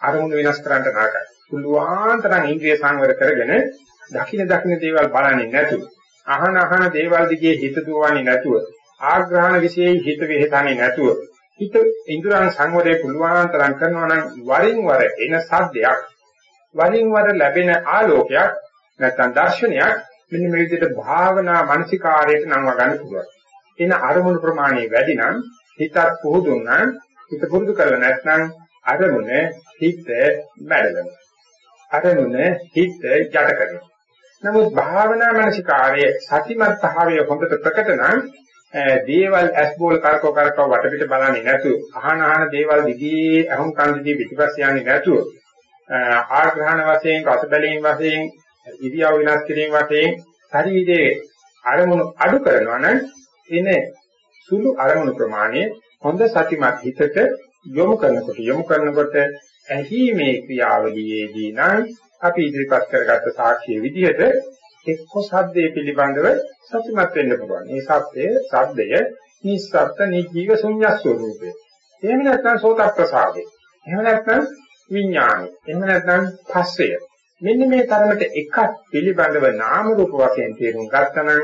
අරමුණු වෙනස් කරන්න නරකයි. පුළුවන් තරම් ඉන්ද්‍රිය සංවර කරගෙන දකින දකින දේවල් බලන්නේ නැතුව අහන අහන දේවල් දිගේ හිත දුවන්නේ නැතුව ආග්‍රහණ විශේෂයි හිත වෙහෙතන්නේ නැතුව හිත ඉන්ද්‍රයන් සංවරය පුළුවන් තරම් කරනවා නම් වරින් වර එන සද්දයක් වරින් වර ලැබෙන ආලෝකයක් නැත්නම් දර්ශනයක් මෙන්න මේ විදිහට භාවනා මානසිකාරයට නම්ව ගන්න පුළුවන්. එන අරමුණු ප්‍රමාණය වැඩි නම් හිතත් පුහුදුන් නම් හිත පුරුදු කරලා නැත්නම් අරමුණ හිත මැඩලනවා. අරමුණ හිත ජඩ කරනවා. නමුත් භාවනා මානසිකාරයේ සතිමත් භාවය හොඳට ප්‍රකට නම් දේවල් ඇස් බෝල කරකව කරකව වටපිට බලන්නේ නැතුව අහන අහන දේවල් දිගේ අහුම් කන් දිගේ පිටිපස්ස යන්නේ නැතුව ආග්‍රහණ වශයෙන් රස බැලීම් වශයෙන් ඉරියව් වෙනස් කිරීම වශයෙන් ශරීරයේ අරමුණු අඩු කරනවා නම් එන සුළු අරමුණු ප්‍රමාණය හොඳ සතිමත් හිතට යොමු කරනකොට යොමු කරනකොට ඇහිීමේ ක්‍රියාවලියේදී නම් අපි ඉදිරිපත් කරගත්ත සාක්ෂිය විදිහට එක්ක සද්දේ පිළිබඳව සතුටුමත් වෙන්න පුළුවන්. මේ සත්‍යය, සද්දය නිස්සත්ත නිජීව ශුන්‍ය ස්වરૂපේ. එහෙම නැත්නම් සෝත ප්‍රසාදේ. එහෙම නැත්නම් විඥානය. එහෙම නැත්නම් පස්සය. මෙන්න මේ තරමට එකක් පිළිබඳව නාම රූප වශයෙන් තේරුම් ගත්තනම්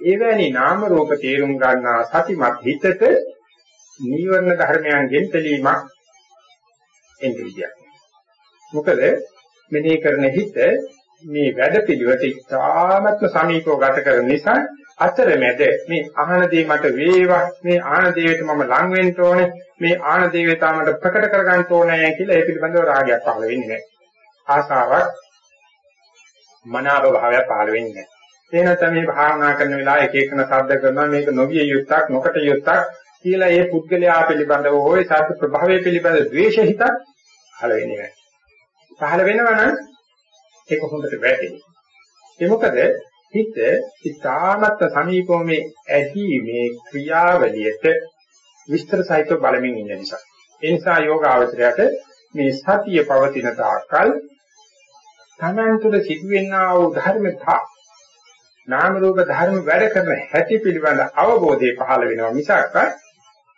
එවැනි නාම රූප තේරුම් ගන්නා සතිමත් හිතට නීවරණ ධර්මයන්ගෙන් තැලීමක් එන්නේ විදියක්. මොකද මෙනෙහි කරන හිත මේ වැඩ පිළිවෙත ඉතාමත්ම සමීපව ගත කරන නිසා අතරමැද මේ ආහන දේ මට වේවා මේ ආහන දේවට මම ලං වෙන්න ඕනේ මේ ආහන දේවතා මට ප්‍රකට කරගන්න ඕනේ කියලා ඒ පිළිබඳව රාගයක් පහළ වෙන්නේ නැහැ ආසාවක් මනාප භාවයක් පහළ වෙන්නේ නැහැ ඒ නැත්නම් මේ භාවනා කරන වෙලාව එක එකන ශබ්ද කරනවා මේක නොවිය යුක්තක් නොකට යුක්තක් කියලා ඒ පුද්ගලයා පිළිබඳව හොය සත්‍ය ප්‍රභාවය පිළිබඳ ද්වේෂ හිතක් පහළ වෙන්නේ නැහැ පහළ වෙනවා නම් ඒක හොඳට වැටෙනවා. ඒ මොකද හිත ඉතාමත් සමීපව මේ ඇහිීමේ ක්‍රියාවලියට විස්තර සහිතව බලමින් ඉන්න නිසා. ඒ නිසා යෝගාවචරයට මේ සතිය පවතින තාක්කල් තමන් තුළ සිදුවෙනා වූ ධර්මතා නාම රූප ධර්ම වැඩ කරන හැටි පිළිබඳ අවබෝධය පහළ වෙනවා මිසක්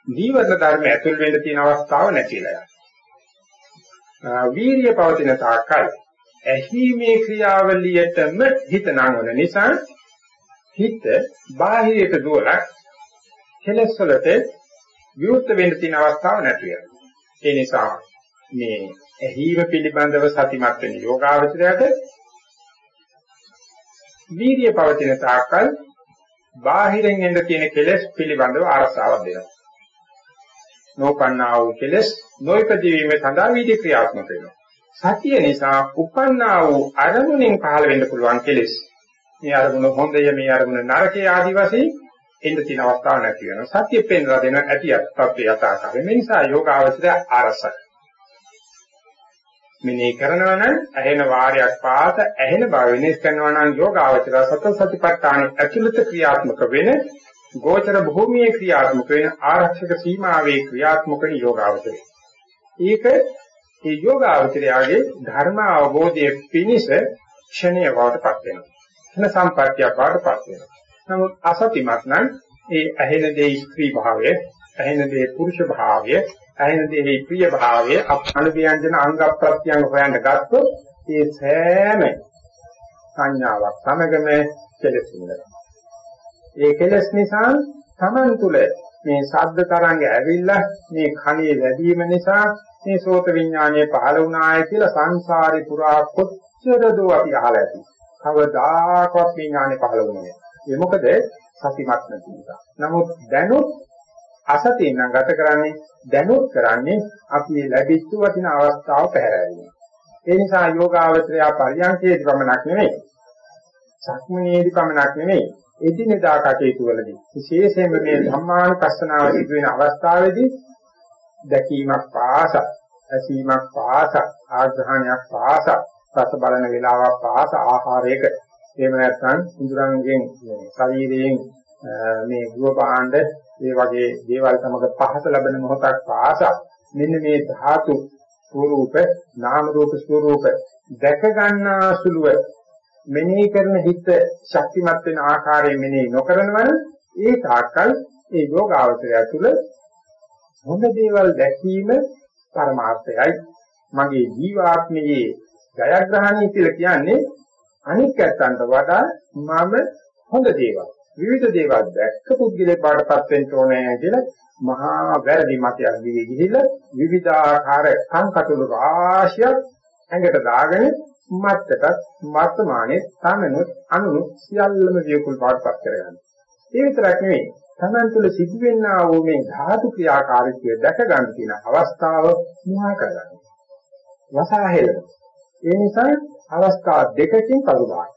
දීවර්ණ ධර්ම ඇතුල් වෙන්න තියෙන අවස්ථාව නැතිලා යනවා. වීරිය පවතින තාක්කල් ඇහිීමේ ක්‍රියාවලියටම හිත නංවන නිසා හිත බාහිරයට දුවලා කෙලස් වලට විවෘත වෙන්න තියෙන අවස්ථාවක් නැති වෙනවා. ඒ නිසා මේ ඇහිීම පිළිබඳව සතිමත් වෙන යෝගාවචරයට වීර්ය පවතින තාක්කල් බාහිරින් එන්න තියෙන කෙලස් පිළිබඳව ආරසාවක් දෙනවා. නොපන්නා වූ කෙලස් නොයිපදී වීම සඳහා වීර්ය ක්‍රියාත්මක වෙනවා. සතිය නිසා උපන්නා වූ අරමුණෙන් පහළ වෙන්න පුළුවන් කෙලෙස්. මේ අරමුණ හොඳය මේ අරමුණ නරකය ආදි වශයෙන් එන්න තියෙන අවස්ථාවක් නැති වෙනවා. සතිය පෙන්වලා දෙන ඇතියක් තත්ත්වය යථාකාරය. මේ නිසා යෝග අවශ්‍ය ආරසයි. මෙනේ කරනවා නම් ඇහෙන වාරයක් පාත ඇහෙන බව වෙනස් කරනවා නම් යෝග අවශ්‍ය සතර සතිපට්ඨාන ඇතුළත ක්‍රියාත්මක වෙන ගෝචර භූමියේ ක්‍රියාත්මක වෙන ආරක්ෂක සීමාවේ ක්‍රියාත්මක වෙන යෝග අවශ්‍යයි. ඒක මේ යෝගාවචරයාගේ ධර්ම අවබෝධයේ පිනිස ක්ෂණය වඩටපත් වෙනවා. ක්ෂණ සම්පත්‍ය වඩටපත් වෙනවා. නමුත් අසතිමත් නම් ඒ ඇහෙන දේ ස්ත්‍රී භාවය, ඇහෙන දේ පුරුෂ භාවය, ඇහෙන දේ ප්‍රිය භාවය අනුභවයන්ජන අංග ප්‍රත්‍යංග හොයන්න ගත්තොත් ඒ සෑම සංඥාවක් සමගම කෙලෙස් වෙනවා. ඒ කෙලෙස් නිසා තමන් තුළ මේ ශබ්ද තරංග ඇවිල්ලා මේ කණේ වැඩිම නිසා මේ සෝත විඥානය පහළ වුණාය කියලා සංසාරේ පුරා කොච්චර දෝ අපි අහලා ඇති. කවදාකවත් විඥානය පහළ වුණේ නැහැ. ඒ මොකද සතිමත් නැති නිසා. නමුත් දැනුත් අසතිය නම් ගත කරන්නේ දැනුත් කරන්නේ අපි ලැබිච්ච වටින අවස්ථාව පැහැරෙන්නේ. ඒ නිසා යෝගාවචරය පරියන්කේදී පමණක් නෙමෙයි. සක්මනේදී පමණක් නෙමෙයි. එදිනෙදා කටයුතු වලදී විශේෂයෙන්ම මේ ධම්මානුපස්සනාව සිදු වෙන අවස්ථාවේදී දැකීමක් පාස, ඇසීමක් පාස, ආග්‍රහණයක් පාස, රස බලන වේලාවක් පාස ආහාරයක එහෙම නැත්නම් ඉන්ද්‍රයන්ගෙන් ශරීරයෙන් මේ ගෘහ භාණ්ඩ ඒ වගේ දේවල් සමග පහස ලැබෙන මොහොතක් පාස මෙන්න මේ ධාතු ස්වરૂප නාම රූප ස්වરૂප දැක ගන්නා සුළුව මෙනෙහි කරන හිත ශක්තිමත් වෙන ආකාරයෙන් මෙනෙහි නොකරනවන ඒ තාක්කල් ඒ යෝග අවශ්‍යය තුළ හොඳ දේවල් දැකීම පරමාර්ථයයි. මගේ ජීවාත්මයේ ජයග්‍රහණය කියලා කියන්නේ අනික් ඇත්තන්ට වඩා මම හොඳ දේවල්. විවිධ දේවල් දැක්ක පුද්ගලෙක් බාටපත් වෙන්න ඕනේ කියලා මහා වැරදි මතයක් දිගේ ගිහිල්ලා විවිධාකාර සංකතුළු රාශියක් ඇඟට දාගෙන මත්තට වර්තමානයේ තමනුත් අනුනුත් සියල්ලම වියකුල් බාටපත් කරගන්නවා. ඒ විතරක් නෙවෙයි තමන් තුළ සිදුවෙනා වූ මේ ධාතු ක්‍රියාකාරීත්වය දැක ගන්න තියෙන අවස්ථාව මුවා කරගන්න. වසාහෙල. ඒ නිසා අවස්ථා දෙකකින් පරිබාහිර.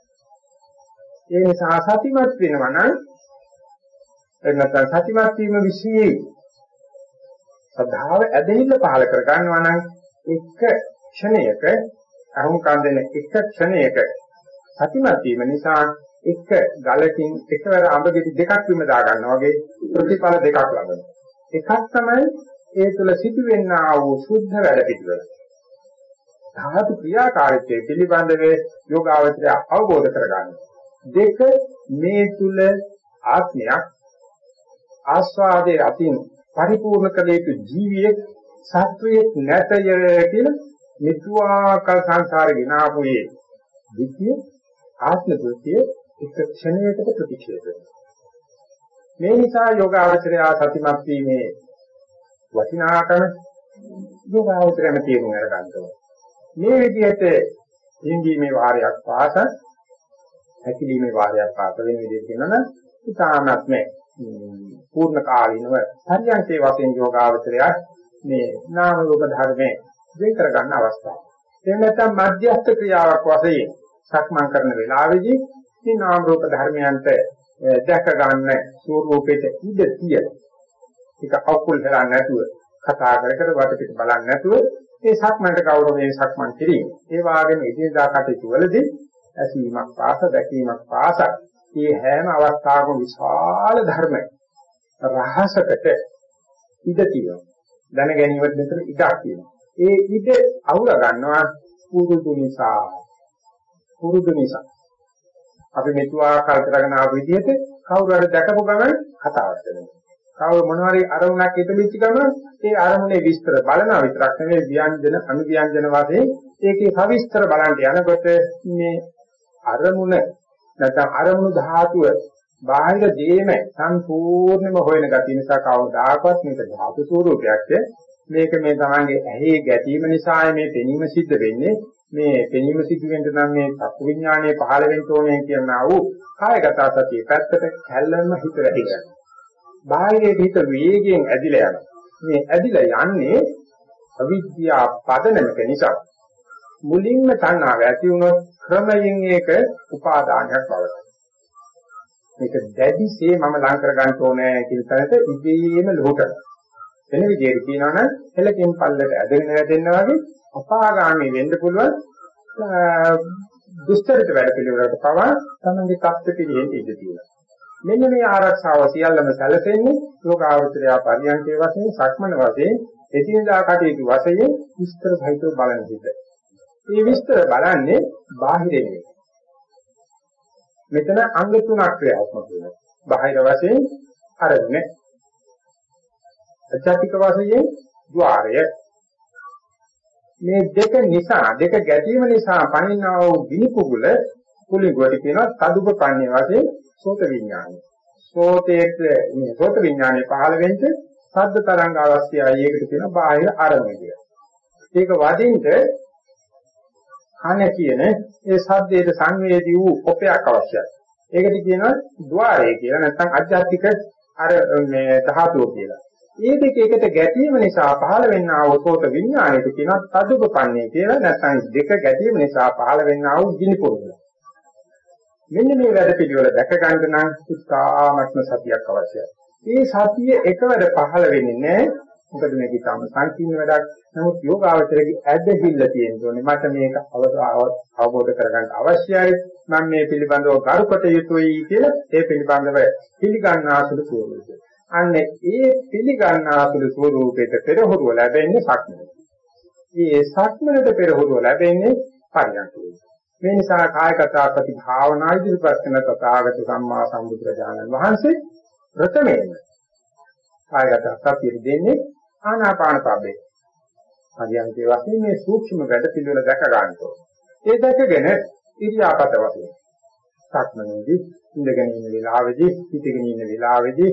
ඒ නිසා සතිමත් වෙනවා නම් එන්නතර සතිමත් වීම විශ්ී සද්ධාව ඇදහිල්ල පහල කර ගන්නවා නම් එක ක්ෂණයක අහුම්කම් දෙන එක ක්ෂණයක සතිමත් වීම නිසා එක ගලකින් එකවර අඹ ගෙඩි දෙකක් විම දා ගන්නවා වගේ ප්‍රතිඵල දෙකක් ලබනවා. එකක් තමයි ඒ තුළ සිදුවෙනා වූ සුද්ධ වැඩ පිළිවෙල. ධාතු ක්‍රියාකාරීත්වය පිළිබඳව යෝගාවචරය අවබෝධ කරගන්න. දෙක මේ තුල ආත්මයක් ආස්වාදයේ අතින් පරිපූර්ණ කළ යුතු ජීවියෙක් සත්වයක් නැතය කියලා මිත්‍යාකල් සංසාරේ විනාපුවේ විද්‍ය ආත්ම දෘෂ්ටිය එක ක්ෂණයකට ප්‍රතික්ෂේප වෙනවා. මේ නිසා යෝගාවචරය සතිමත් වීමේ වටිනාකම යෝගාවචරයම තේරුම් අරගන්න ඕනේ. මේ විදිහට හිඳීමේ වාරයක් පාස හැකිලීමේ වාරයක් පාස වෙන විදිහට කියනවනම් ඉතාමත් මේ පූර්ණ කාලීනව පරියන්කේ වශයෙන් යෝගාවචරය මේ නාම රූප ධර්මයේ වෙන් කර ගන්න අවස්ථාව. එහෙම නැත්නම් මධ්‍යස්ථ ක්‍රියාවක් වශයෙන් සක්මන් කරන වෙලාවේදී මේ නාම රූප ධර්මයන්ට දැක ගන්න ස්වરૂපෙට ඉඳ තිය. ඒක අවකුල් කරන්නේ නැතුව කතා කර කර වට පිට බලන්නේ නැතුව මේ සක්මන්ට ගෞරවයෙන් සක්මන් කිරීම. ඒ වාගේම එදිනදා කටයුතු වලදී ඇසීමක් පාස දැකීමක් පාස මේ හැම අවස්ථාවකම විශාල ධර්ම රහසකට ඉඳ තියෙනවා. දැන ගැනීමට මෙතන ඉඩක් තියෙනවා. ඒ ඉඳ අවුල ගන්නවා පුරුදු නිසා. පුරුදු නිසා. අපි මෙතුආ කල් කරගෙන ආපු විදිහට කවුරු හරි දැකපු ගමන් කතාවක් කරනවා. කවුරු මොනවාරි අරමුණක් ඉදෙච්ච ගමන් ඒ අරමුණේ විස්තර බලනවා විතරක් නෙවෙයි ව්‍යංජන අනුව්‍යංජන වශයෙන් ඒකේ සවිස්තර බලන්න යනකොට මේ අරමුණ නැත්නම් අරමුණු ධාතුව බාහිර දේම සම්පූර්ණයෙන්ම හොයන ගතිය නිසා කවදාකවත් මේක ධාතු ස්වરૂපයක් මේක මේ තමන්ගේ ඇහි ගැටීම නිසා මේ පෙනීම සිද්ධ වෙන්නේ මේ පෙනීම සිද්ධ වෙන්න නම් මේ චක්කු විඥානයේ පහළ වෙන්න ඕනේ කියනා වූ කායගත සතිය පැත්තට කැළම හිත වැඩි කරනවා. බාහිරයේ හිත වේගයෙන් ඇදිලා යනවා. මේ ඇදිලා යන්නේ අවිද්‍යා පදනමක නිසා. මුලින්ම තණ්හාව ඇති වුණොත් ක්‍රමයෙන් ඒක උපාදානයක් බවට. මේක දැඩිසේ මම ලං කර ගන්න ඕනේ කියන තැනට ඉබේම ලෝකන. වෙන විදිහට කියනවා නම් හෙලකින් පල්ලට ඇදගෙන වැටෙනවා වගේ අපාගාමී වෙන්න පුළුවන් දුෂ්කරිත වැඩ පිළිවෙලකට පවා තමන්ගේ කප්ප පිළිහෙන්න ඉඩ තියෙනවා. මෙන්න මේ ආරක්ෂාව සියල්ලම සැලසෙන්නේ ලෝකාවෘතය පරියන්කේ වශයෙන් සක්මන වශයෙන් එදිනදා කටයුතු වශයෙන් විස්තර සහිතව බලන විට. මේ විස්තර බලන්නේ බාහිරින්. මෙතන අංග තුනක් ක්‍රියාත්මක වෙනවා. බාහිර වශයෙන් අරමුණ. අධ්‍යාත්මික වශයෙන් ద్వාරය මේ දෙක නිසා දෙක ගැටීම නිසා පණිනා වූ ගිනි කුගුල කුලිගොඩ කියනවා තදුබ කන්නේ වශයෙන් සෝත විඥානය. සෝතේක මේ සෝත විඥානය පහළ වෙන්නේ ශබ්ද තරංග අවශ්‍යයි. ඒකට කියනවා බාහිර අරමුණ කියලා. ඒක වදින්ද කන කියන ඒ ශබ්දයට සංවේදී වූ කොපයක් අවශ්‍යයි. ඒකට කියනවා ద్వාරය කියලා නැත්නම් අධ්‍යාත්මික අර මේ ධාතුව කියලා. මේ දෙක එකට ගැටීම නිසා පහළ වෙන්නා වූ සෝත විඥාණයට කියනවා තදුපපන්නේ කියලා නැත්නම් දෙක ගැටීම නිසා පහළ වෙන්නා වූ ජිනිපොරුල. මෙන්න මේ වැඩ පිළිවෙල දැක ගන්න නම් උත්සාහමත්ම සතියක් අවශ්‍යයි. මේ සතිය එකවර පහළ වෙන්නේ නැහැ. මොකද මේක ඉතාම සංකීර්ණ වැඩක්. නමුත් යෝගාවචරයේ ඇදහිල්ල තියෙනෝනේ මට මේක අවබෝධ කරගන්න අවශ්‍යයි. මම මේ පිළිබඳව කරුකට යුතුයි කියලා ඒ පිළිබඳව පිළිගන්නාසුළු ස්වරූපය. අන්න ඒ පිළිගන්නාසුළු ස්වරූපයට පෙරහුරුව ලැබෙන්නේ සක්මනේ. මේ සක්මනට පෙරහුරුව ලැබෙන්නේ පරියන්කේ. මේ නිසා කායගත ප්‍රති භාවනා ඉදිරිපත් කරන තථාගත සම්මා සම්බුදුරජාණන් වහන්සේ ප්‍රථමයෙන් කායගත සතිය දෙන්නේ ආනාපාන පබ්බේ. හරියන්තේ වශයෙන් මේ සූක්ෂම වැඩ පිළිවෙල දැක ගන්නවා. ඒ දැකගෙන ඉරියාපත වශයෙන් සක්මනේදී ඉඳගෙන ඉන්න වෙලාවේදී හිටගෙන ඉන්න වෙලාවේදී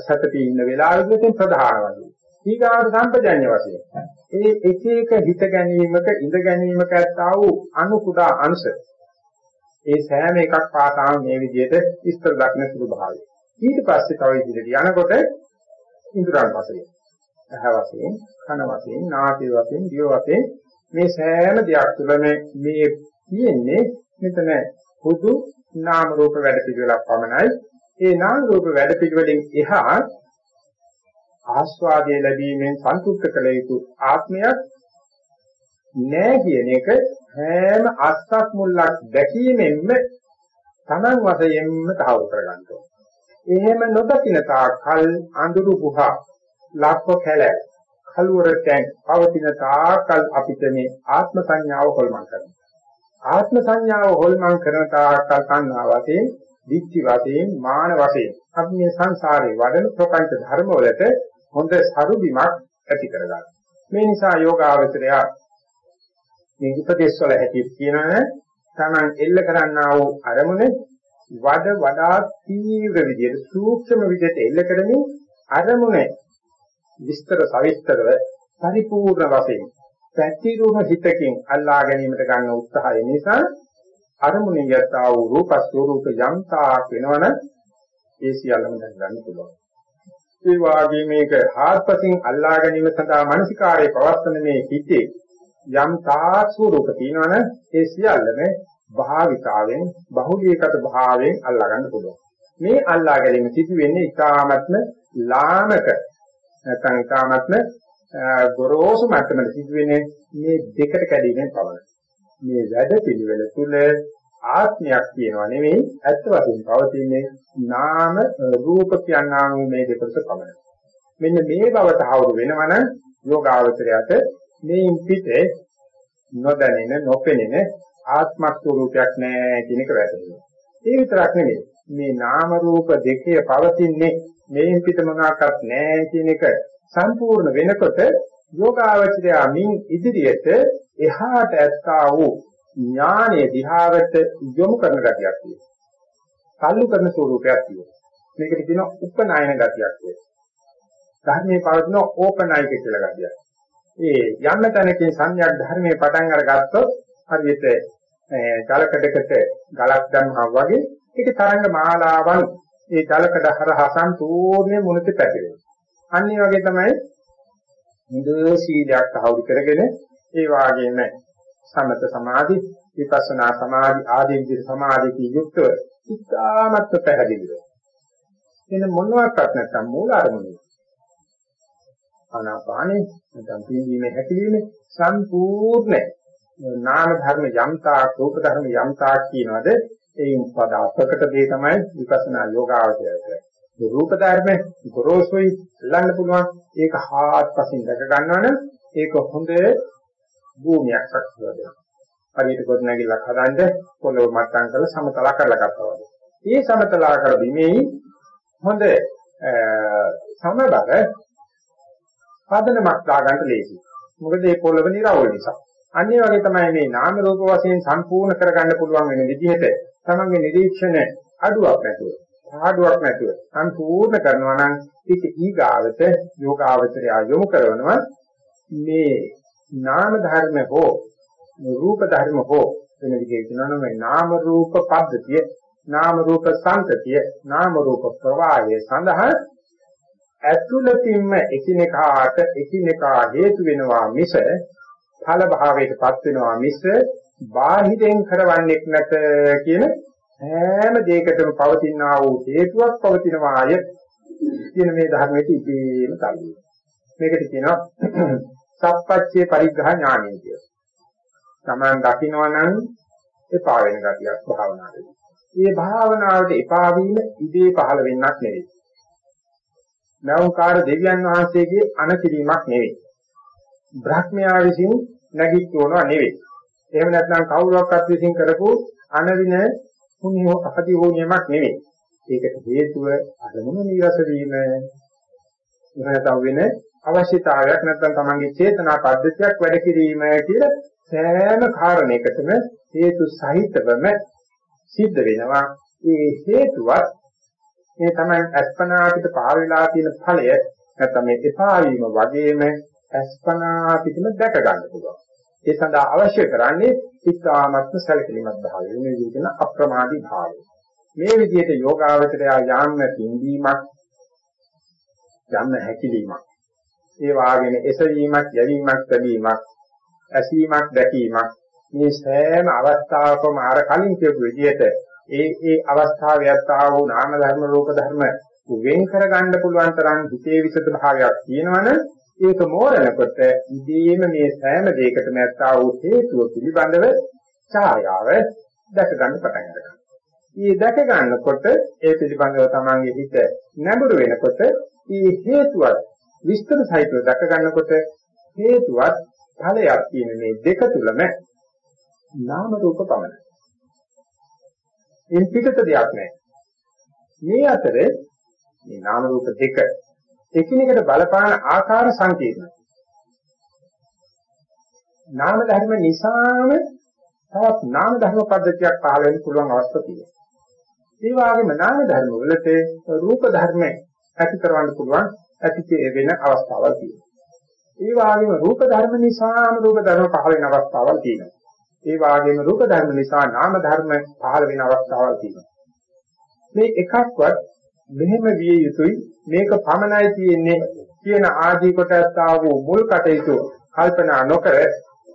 සතපී ඉන්න වෙලාවේදී ප්‍රධාන වශයෙන් ඊගාට සම්පජඤ්ඤ වශයෙන්. ඒ එක එක හිත ගැනීමක ඉඳ ගැනීමක ඇත්තා වූ අනු කුඩා අංශ. ඒ සෑම එකක් පාසාම මේ විදිහට විස්තර දක්න සුළු භාවය. ඊට පස්සේ තව ඉදිරියට යනකොට ඉන්ද්‍රයන් වශයෙන් අහ වශයෙන් කන වශයෙන් නාසය වශයෙන් දිව වශයෙන් මේ සෑම දෙයක් තුළම මේ තියෙන්නේ මෙතන හුදු නාම රූප වැඩ පිළිවෙලක් පමණයි. ඒ නාම රූප වැඩ පිළිවෙලෙන් එහා ආස්වාදයේ ලැබීමෙන් සන්තුෂ්ත කළ යුතු ආත්මයක් නෑ කියන එක හැම අස්සක් මුල්ලක් දැකීමෙන්ම Taman වශයෙන්ම තහවුරු කරගන්න ඕනේ. එහෙම නොදකින තාකල් අඳුරු ගුහා ලක්ව කැල කලවර තැන් පවතින තාකල් අපිට මේ ආත්ම සංඥාව හොල්මන් කරනවා. ආත්ම සංඥාව හොල්මන් කරන තාකල් සංඥා වශයෙන්, දිච්චි වශයෙන්, මාන වශයෙන් අපි මේ සංසාරේ වඩන ප්‍රපංච ධර්ම වලට හොඳ සරු බිමක් ඇති කරගන්න. මේ නිසා යෝගාවචරය මේ උපදේශ වල හැටියට කියනවනේ Taman එල්ල කරන්නා වූ අරමුණ වඩ වඩා තීව්‍ර විදිහට සූක්ෂම විදිහට එල්ල කරමින් අරමුණ විස්තර සවිස්තරව පරිපූර්ණ වශයෙන් පැතිරුණු හිතකින් අල්ලා ගැනීමට ගන්න උත්සාහය නිසා අරමුණේ යථා වූ රූප ස්වરૂප යන්තා වෙනවන ඒ සියල්ලම දැන් ගන්න පුළුවන්. ඒ වාගේ මේක ආත්පසින් අල්ලා ගැනීම සඳහා මානසිකාරයේ පවස්තන මේ හිතේ යම් තා ස්වરૂප තියෙනවන ඒ සියල්ලම භාවිතාවෙන් බහුලීකත භාවයෙන් අල්ලා ගන්න පුළුවන්. මේ අල්ලා ගැනීම සිදු වෙන්නේ ඊටාත්ම ලාමක නැත්නම් ඊටාත්ම ගොරෝසු මට්ටමට සිදු වෙන්නේ මේ දෙකට කැඩීමෙන් පමණයි. මේ වැඩ පිළිවෙල තුල ආත්මයක් කියනවා නෙවෙයි ඇත්ත වශයෙන් පවතින්නේ නාම රූප කියනා මේ දෙකට පමණයි. මෙන්න මේ බව තහවුරු වෙනවනම් යෝගාවචරයට මේ පිටේ නොදැනෙන නොපෙනෙන ආත්මක් ස්වરૂපයක් නැහැ කියන එක වැටහෙනවා. ඒ විතරක් නෙමෙයි මේ නාම රූප දෙකේ පවතින්නේ මේන් පිට මොනවාක්වත් නැහැ කියන එක සම්පූර්ණ වෙනකොට යෝගාවචරය මින් ඉදිරියට එහාට ඇත්තා වූ ඥානයේ දිහාවට යොමු කරන ගතියක් තියෙනවා. කල්ලු කරන ස්වરૂපයක් තියෙනවා. මේකට කියනවා උපනායන ගතියක් කියලා. ධර්මයේ පවතින ඕපනායක කියලා ගතියක්. ඒ යන්න තැනකින් සංඥා ධර්මයේ පටන් අරගත්තොත් හරියට ජලකඩකට ගලක් දැම්මා වගේ ඒක තරංග මාලාවන් ඒ ජලකඩ හරහා සම්පූර්ණයෙන් මුලට පැතිරෙනවා. අනිත් වගේ තමයි මුද සීලයක් අහුරු කරගෙන ඒ වාගේම සමත සමාධි විපස්සනා සමාධි ආදී විදිහට සමාධියකින් යුක්තව ඉතාමත් පැහැදිලිව. එන මොනවාක්වත් නැත්නම් මූල අරමුණේ. ආනාපානේ නැත්නම් පිළිීමේ හැකිලිමේ සම්පූර්ණ නාම ධර්ම යම්තා රූප ධර්ම යම්තා කියනවාද ඒයින් පදාර්ථකට දේ තමයි විපස්සනා යෝගාවචරය. මේ රූප ධර්ම ගොරෝසුයි ලන්න පුළුවන්. ඒක හාත්පසින් දැක ගන්නවනම් ඒක හොඳ භූමියක් සක්‍රිය වෙනවා. හරියට කොට නැගිල්ලක් හදන්න පොළොව මට්ටම් කරලා සමතල කරලා ගන්නවා වගේ. මේ සමතල කර බිමේ හොඳ සමබර පදනමක් දාගන්න ලේසි. මොකද මේ පොළොව නිරවුල් නිසා. අනිත් වගේ තමයි මේ නාම රූප වශයෙන් සම්පූර්ණ කරගන්න පුළුවන් වෙන විදිහට තමන්ගේ නිරීක්ෂණ අඩුවක් නැතුව, පාඩුවක් නැතුව සම්පූර්ණ කරනවා නම් ඒක ඊගාවට යෝගාවචරය යොමු කරනවා මේ නාම ධර්ම හෝ රූප ධර්ම හෝ වෙන විදිහට කියනවා මේ නාම රූප පද්ධතිය, නාම රූප සංතතිය, නාම රූප ප්‍රවාහය සඳහා ඇතුළතින්ම එකිනෙකාට එකිනෙකා හේතු වෙනවා මිස ඵල භාවයටපත් වෙනවා මිස බාහිරෙන් කරවන්නේක් නැත කියන හැම දෙයකටම පවතිනා වූ හේතුවක් පවතිනවාය කියන මේ ධර්මයේ ඉතේම තල්ලු. මේකට කියනවා සප්පච්චේ පරිග්‍රහ ඥානය කියලා. Taman දකිනවා නම් එපා වෙන ගතියක් භාවනාවේ. මේ භාවනාවට එපා වීම ඉබේ පහළ වෙන්නක් නෙවෙයි. නෞකාර දෙවියන් වහන්සේගේ අනතිරීමක් නෙවෙයි. බ්‍රහ්මයා විසින් නැගිට්ටවනවා නෙවෙයි. එහෙම නැත්නම් කවුරුවක්වත් විසින් කරපු අනවින පුණ්‍ය අපති හෝනියමක් නෙවෙයි. ඒකට හේතුව අරමුණ නිරස වීම. එහෙනම් වෙන අවශ්‍යතාවයක් නැත්නම් තමන්ගේ චේතනා පද්ධතියක් වැඩ කිරීම කියලා සෑම කාරණයකටම හේතු සහිතවම සිද්ධ වෙනවා. ඒ හේතුවත් මේ තමයි අස්පනා අපිට පහළ වෙලා තියෙන ඵලය නැත්නම් මේ එපා වීම වගේම අස්පනා පිටම දැක ගන්න පුළුවන්. ඒ සඳහා අවශ්‍ය කරන්නේ ඉස්හාමත්ම සැලකිලිමත් භාවය. මේ විදිහට අප්‍රමාදී භාවය. මේ විදිහට යෝගාවචරය යාන්න පින්දීමක් යන්න හැකිලීමක්. ඒ වාගෙන එසවීමක්, යැවීමක්, තැබීමක්, ඇසීමක්, දැකීමක් මේ සෑම අවස්ථාවකම අර කලින් කියපු විදිහට ඒ ඒ අවස්ථාවේ යත්තා වූ නාම ධර්ම රූප ධර්ම වෙන් කර ගන්න පුළුවන් තරම් හිතේ විසද භාවයක් තියෙනවනේ ඒක මෝරණකොට ඉදීම මේ සෑම දෙයකටම ඇත්තා වූ හේතුව පිළිබඳව ඡායාව දැක ගන්න පටන් ගන්නවා. මේ දැක ගන්නකොට ඒ පිළිබඳව තමන්ගේ හිත නැඹුරු වෙනකොට මේ හේතුවත් විස්තර සහිතව දැක ගන්නකොට හේතුවත් ඵලයක් කියන මේ දෙක තුලම නාම රූප පමණයි. ඉන් පිටත දෙයක් නැහැ. මේ අතරේ මේ නාම රූප දෙක එකිනෙකට බලපාන ආකාර සංකීර්ණයි. නාම ධර්ම නිසාම තවත් නාම ධර්ම පද්ධතියක් පහළ වෙන්න පුළුවන් අවස්ථා තියෙනවා. ඒ වගේම නාම ධර්ම වලට රූප ධර්ම ඇති කරවන්න පුළුවන් ඇති වෙන අවස්ථාවල් තියෙනවා. ඒ වගේම රූප ධර්ම නිසාම රූප ධර්ම පහළ වෙන අවස්ථාවල් තියෙනවා. ඒ වගේම රූප ධර්ම නිසා නාම ධර්ම පහළ වෙන අවස්ථාවල් තියෙනවා. මේ එකක්වත් මෙහෙම විය යුතුයි මේක පමණයි තියෙන්නේ කියන ආදී කොටස් ආවෝ මුල් කටයුතු කල්පනා නොකර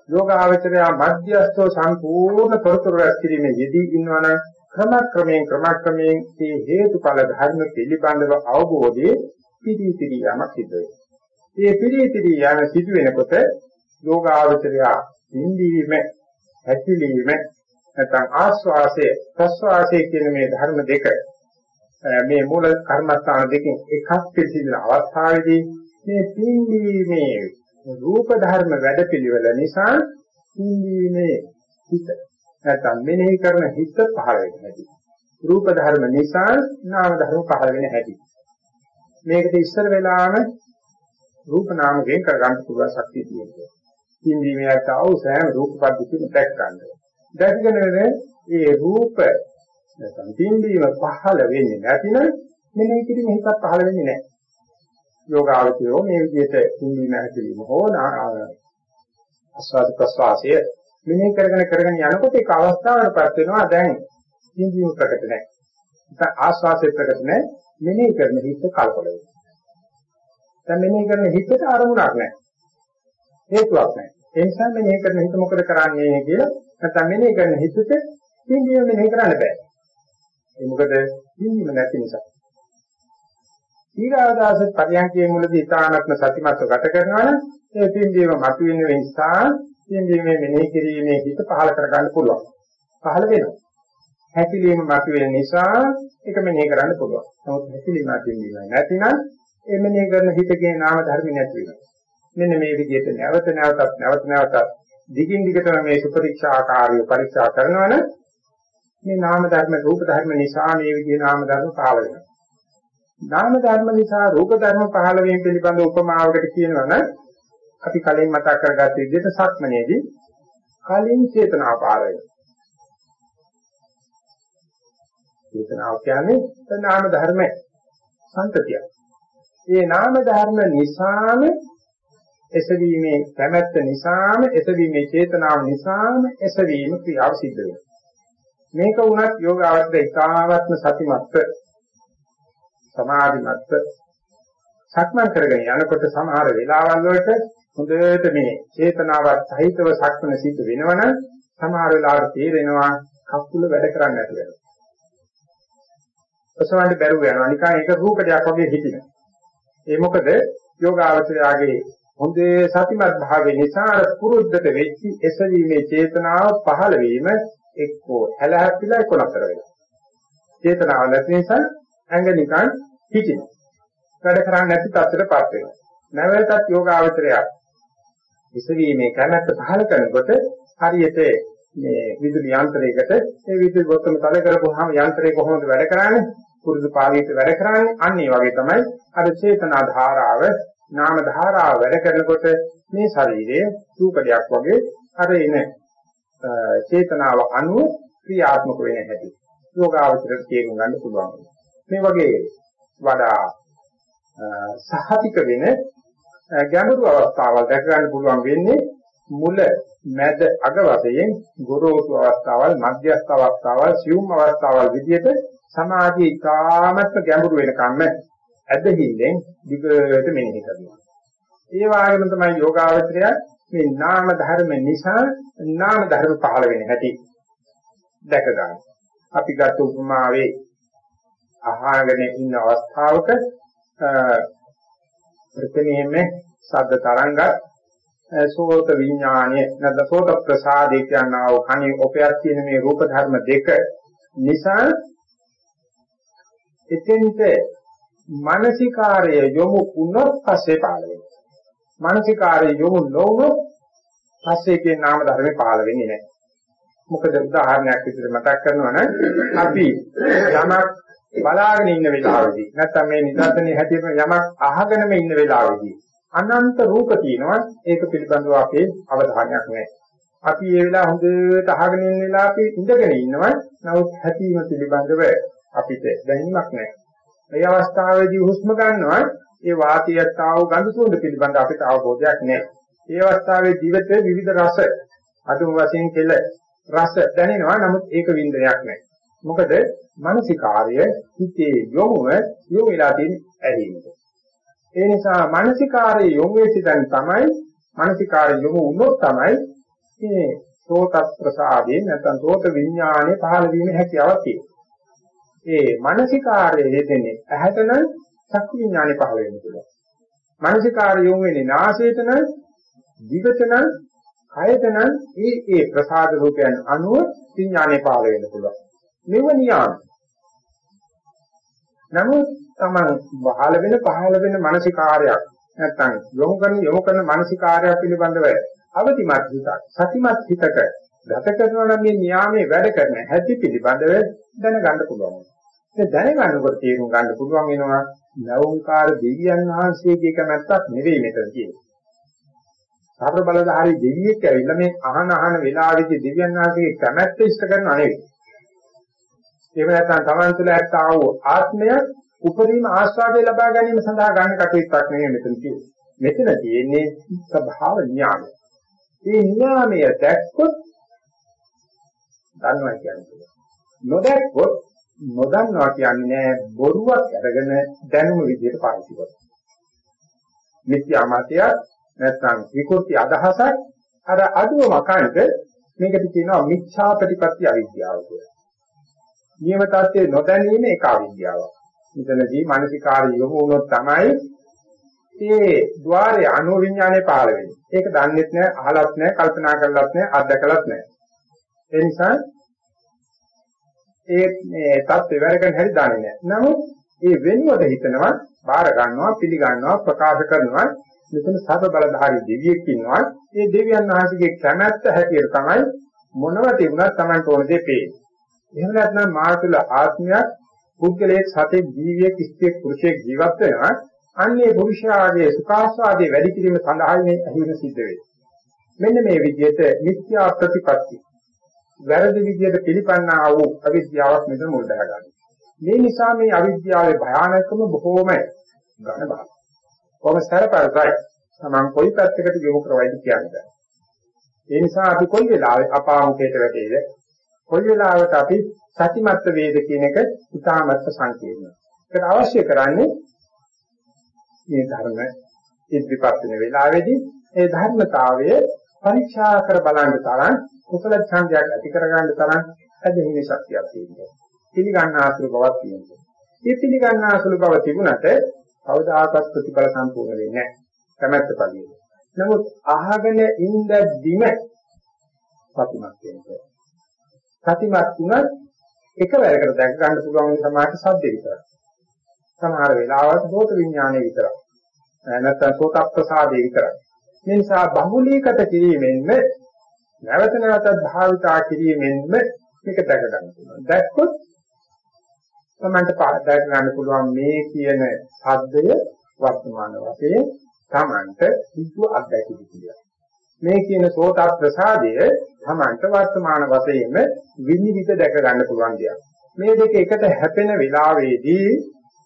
යෝගාවචරය මධ්‍යස්ථව සම්පූර්ණ තොරතුරු රැස් කිරීමේ යෙදී ඉන්නවනම් ක්‍රමක්‍රමයෙන් ක්‍රමක්‍රමයෙන් මේ හේතුඵල ධර්ම පිළිබඳව අවබෝධයේ පිටි පිටි යමක් සිද්ධ වෙනවා. මේ පිටි පිටි යන සිදු වෙනකොට යෝගාවචරය ඉන්දීම හැකිලිම නැත්නම් ආස්වාසය ප්‍රස්වාසය කියන මේ ධර්ම දෙක මේ මූල කර්මස්ථාන දෙකෙන් එකක් පිළිසින අවස්ථාවේදී මේ පින්දීමේ රූප ධර්ම වැඩපිළිවෙල නිසා පින්දීමේ හිත නැත්නම් මෙනෙහි කරන හිත පහළ වෙන හැටි රූප ධර්ම නිසා නාම ධර්ම පහළ වෙන හැටි මේකට ඉස්සර වෙලාම රූප නාම වෙන් කරගන්න පුළුවන් ශක්තිය තියෙනවා. පින්දීමේ අතව සෑම රූප පද්ධතියම දැක් ගන්න දැකගෙන ඒ රූප නැත්නම් පින්දීම පහළ වෙන්නේ නැතිනම් මෙනෙහි කිරීම හිතක් පහළ වෙන්නේ නැහැ. යෝගාවචරෝ මේ විදිහට හිඳීම හැකලීම හෝ ආස්වාද ප්‍රසවාසය මෙනෙහි කරගෙන කරගෙන යනකොට ඒක අවස්ථාවකටපත් වෙනවා දැන් හිඳීම ප්‍රකට නැහැ. නැත්නම් ආස්වාදයේ ප්‍රකට නැහැ. මෙනෙහි කරන හිත කලකොල වෙනවා. දැන් මෙනෙහි කරන හිතට අරමුණක් නැහැ. හේතුවක් නැහැ. ඒ නිසා මෙනෙහි කරන හිත මොකද කරන්නේ කියලා නැත්නම් මෙනෙහි කරන හිතට හිඳීම මෙනෙහි කරන්න බෑ. ඒ මොකද හිඳීම නැති නිසා. ඊගාදාස පරියන්කයේ මුලදී ඊතානත්ම සතිමත්ව ගත කරනවා නම් ඒ පින්දීම මතුවෙන නිසා පින්දීමේ මෙනෙහි කිරීමේ හිත පහල කරගන්න පුළුවන්. පහල වෙනවා. හැකිලිම මතුවෙන නිසා ඒක මෙනෙහි කරන්න පුළුවන්. නමුත් හැකිලිම පින්දීම නැතිනම් ඒ මෙනෙහි කරන හිතේ නාම ධර්ම නැති වෙනවා. මෙන්න මේ විදිහට නැවත නැවතත් නැවත නැවතත් දිගින් දිගටම මේ සුපරීක්ෂා ආකාරය පරීක්ෂා කරනවනම් මේ නාම ධර්ම රූප ධර්ම නිසා මේ විදිහේ නාම ධර්ම පහළ වෙනවා. නාම ධර්ම නිසා රූප ධර්ම පහළ වීම පිළිබඳ උපමාවකට කියනවනම් අපි කලින් මතක් කරගත්ත විදිහට සක්මනේදී කලින් චේතනා පාර වෙනවා. චේතනාව කියන්නේ නාම ධර්ම සංතතිය. මේ නාම ධර්ම නිසාම එසවීමේ කැමැත්ත නිසාම එසවීමේ චේතනාව නිසාම එසවීම ක්‍රියාව සිද්ධ වෙනවා. මේක වුණත් යෝග අවස්ථේ ඉතාමත්ම සතිමත්ව සමාධිමත්ව සක්මන් කරගෙන යනකොට සමහර වෙලාවල් වලට හොඳට මේ චේතනාවත් සහිතව සක්මන සිද්ධ වෙනවනම් සමහර වෙලාවට තේරෙනවා කකුල වැඩ කරන්නේ නැති වෙනවා. ඔසවන්න බැරුව යනවා. නිකන් ඒක රූකඩයක් වගේ හිටිනවා. ඒ මොකද යෝගාවචරයාගේ හොඳේ සතිමත් භාවය නිසා පුරුද්දට වෙච්ච එසවීමේ චේතනාව පහළ වීම එක්කෝ හැලහැප්පිලා එක්ක නතර වෙනවා. චේතනාව නැති නිසා ඇඟ නිකන් හිටිනවා. වැඩ කරන්නේ නැති තත්ත්වයටපත් වෙනවා. නැවතත් යෝගාවචරය විසවීමේ කැමැත්ත පහල කරනකොට හරියට මේ විදුලි යන්ත්‍රයකට ඒ විදුලි බොත්තම තද කරපුවාම යන්ත්‍රය කොහොමද වැඩ කරන්නේ? පුරුදු පාළියට වැඩ කරන්නේ. අන්න ඒ වගේ තමයි අර චේතනා ධාරාව, නාම ධාරාව වැඩ කරනකොට මේ ශරීරයේ රූපඩයක් වගේ අර එන චේතනාව අනුව ක්‍රියාත්මක වෙන හැටි. යෝගාවචරයට තේරුම් ගන්න පුළුවන්. මේ වගේ වඩා සහතික වෙන ගැඹුරු අවස්ථාවල් දැක ගන්න පුළුවන් වෙන්නේ මුල මැද අග වශයෙන් ගොරෝසු අවස්ථාවල් මධ්‍යස්ථ අවස්ථාවල් සියුම් අවස්ථාවල් විදිහට සමාධිය ඉතාමත් ගැඹුරු වෙනකම්ම ඇදහිල්ලෙන් දිගට මෙනෙහි කරනවා. ඒ වගේම තමයි යෝගාවචරය මේ නාම ධර්ම නිසා නාම ධර්ම පහළ වෙන හැටි දැක ගන්න. අපි ගත්ත උපමාවේ අහගෙන ඉන්න අවස්ථාවක ප්‍රථමයෙන්ම ශබ්ද තරංග සෝත විඥානය නැත්නම් සෝත ප්‍රසාදේ කියනා වූ කණේ ඔපයක් තියෙන මේ රූප ධර්ම දෙක නිසා එතෙන්ට මානසිකාර්ය යොමු වුණොත් පස්සේ පහළ වෙනවා. මානසිකාර්ය යොමු නොවුනොත් පස්සේ කියන නාම ධර්මේ පහළ වෙන්නේ නැහැ. මොකද උදාහරණයක් විදිහට මතක් කරනවා නම් අපි යමක් බලාගෙන ඉන්න වෙලාවේදී නැත්නම් මේ නිදර්ශනයේ හැටියට යමක් අහගෙනම ඉන්න වෙලාවේදී අනන්ත රූප තියෙනවා ඒක පිළිබඳව අපේ අවධානයක් නැහැ. අපි මේ වෙලාව හොඳට අහගෙන ඉන්න වෙලාවේ ඉඳගෙන ඉන්නවා නමුත් හැපීම පිළිබඳව අපිට දැනීමක් නැහැ. මේ අවස්ථාවේදී හුස්ම ගන්නවා ඒ වාතයත් ආව ගඳ සුවඳ පිළිබඳ අපිට අවබෝධයක් නැහැ. ඒ අවස්ථාවේ දිවට විවිධ රස අදුම වශයෙන් කෙල රස දැනෙනවා නමුත් ඒක වින්දනයක් නැහැ. මොකද මානසිකාර්ය හිතේ යොමුව යොමු වෙලා තියෙන ඇලීමට. ඒ නිසා මානසිකාර්ය යොමු වෙච්ච තැන තමයි මානසිකාර්ය යොමු වුණොත් තමයි මේ සෝත ප්‍රසාදේ නැත්නම් සෝත විඥානේ පහළ වීමේ හැකියාවක් තියෙන්නේ. ඒ මානසිකාර්ය යෙදෙන්නේ ඇහැට නම් චක්කු විඥානේ පහළ වෙන්න පුළුවන්. මානසිකාර්ය යොමු වෙන්නේ නාසයට නම් දිවට නම් කයට නම් ඒ ඒ ප්‍රසාද රූපයන් අනුව විඥානේ පහළ වෙන්න පුළුවන්. මෙව නියම. නමුත් තමන් පහළ වෙන පහළ වෙන මානසිකාරයක් නැත්නම් යොමු කරන යොමු කරන මානසිකාරය පිළිබඳව අවදිමත් හිතක් සතිමත් හිතක ගත කරනවා නම් මේ න්යාමයේ වැඩ කරන හැටි පිළිබඳව දැනගන්න පුළුවන්. ඒ දැනගන්නකොට තේරුම් ගන්න පුළුවන් වෙනවා නවෝංකාර දෙවියන් වහන්සේගේ කැමැත්තක් නෙවෙයි මෙතන තියෙන්නේ. සතර බලධාරී දෙවියෙක් ඇවිල්ලා මේ අහන අහන වෙලාවෙදි දෙවියන් වහන්සේගේ කැමැත්ත ඉෂ්ට කරනව නෙවෙයි. ඒක නැත්නම් Taman තුළ ඇත්තා වූ ආත්මය උපරිම ආස්වාදය ලබා ගැනීම සඳහා ගන්න කටයුත්තක් නෙවෙයි මෙතන තියෙන්නේ. මෙතන තියෙන්නේ ස්වභාව ඥානය. මේ ඥානය දැක්කොත් දන්නවා කියන්නේ. නොදැක්කොත් නොදන්නවා කියන්නේ බොරුවක් අරගෙන දැනුම විදිහට පාවිච්චි කරනවා. මිත්‍යා මතයක් නැත්නම් විකෘති අදහසක් අර අදුව මකන්ට මේකට කියනවා මිච්ඡා ප්‍රතිපත්ති අවිද්‍යාව කියලා. නියම තත්ත්වයේ නොදැනීම එක අවිද්‍යාවක්. මෙතනදී මානසිකාරී යොමු වුණොත් තමයි මේ ద్వාරයේ අනු විඥානේ පහළ වෙන්නේ. ඒක දන්නේත් නැහැ, අහලත් නැහැ, කල්පනා කරලත් නැහැ, අත්දකලත් නැහැ. ඒ නිසා ඒ මේ தත්ත්වය වැඩකරන හැටි දන්නේ නැහැ. නමුත් ඒ වෙනුවට හිතනවා, බාර ගන්නවා, පිළිගන්නවා, ප්‍රකාශ කරනවා. මෙතන සර්ව බලධාරී දෙවියෙක් ඉන්නවා. ඒ දෙවියන් වහන්සේගේ කැමැත්ත හැටියට තමයි මොනවා තිබුණත් Tamanට ඕන දේ පේන්නේ. එහෙම නැත්නම් මාතුල ආත්මයක් පුද්ගලයෙක් සතෙක් ජීවියෙක් ස්ත්‍රියෙක් පුරුෂයෙක් ජීවත් වෙනවා. අන්නේ පුරුෂයාගේ සුඛාස්වාදයේ වැඩි කිරීම සඳහා මේ අහිමි සිද්ධ වෙන්නේ. මෙන්න මේ විදිහට මිත්‍යා ප්‍රතිපත්ති වැරදි විදිහට පිළිපන්නා වූ අවිද්‍යාවක් මෙතන මුල් දහගන්නවා. මේ නිසා මේ අවිද්‍යාවේ භයානකම බොහෝම ඝන බව. කොහොම සරපරසයි තමන් කොයි පැත්තකට යොමු කරවයිද කියන්නේ. ඒ නිසා අපි කොයි වෙලාවෙ අපාමුඛයට වැටේද කොයි වෙලාවට අපි සතිමත් වේද කියන එක ඉතාමත් සංකීර්ණයි. ඒකට අවශ්‍ය කරන්නේ මේ ධර්ම ඉදිරිපත් වෙන වෙලාවේදී ඒ ධර්මතාවය පරීක්ෂා කර බලන්න තරම් කුසල ඡන්දයක් ඇති කරගන්න තරම් ඇදහිලි ශක්තියක් තියෙනවා. පිළිගන්න ආසුරු බවක් තියෙනවා. මේ පිළිගන්න ආසුරු බව තිබුණට කවදාකවත් ප්‍රතිඵල සම්පූර්ණ වෙන්නේ නැහැ. කැමැත්ත පළියෙ. නමුත් අහගෙන ඉඳද්දිම සතිමත් වෙනවා. සතිමත් වුණත් එකවරකට දැක ගන්න පුළුවන් සමාජ සද්ද විතරයි. සමහර වෙලාවට සෝත විඥානය විතරයි. නැත්නම් සෝත ප්‍රසාදේ විතරයි. මේ නිසා බහුලීකත කිරීමෙන්ම නැවත නැවතත් භාවිතා කිරීමෙන්ම මේක දැක ගන්න පුළුවන්. දැක්කොත් තමන්ට පාදයක් ගන්න පුළුවන් මේ කියන සද්දය වර්තමාන වශයෙන් තමන්ට සිද්ධ අත්දැකීම් කියලා. මේ කියන සෝත ප්‍රසාදය තමන්ට වර්තමාන වශයෙන්ම විනිවිද දැක ගන්න පුළුවන් දෙයක්. මේ දෙක එකට හැපෙන වෙලාවේදී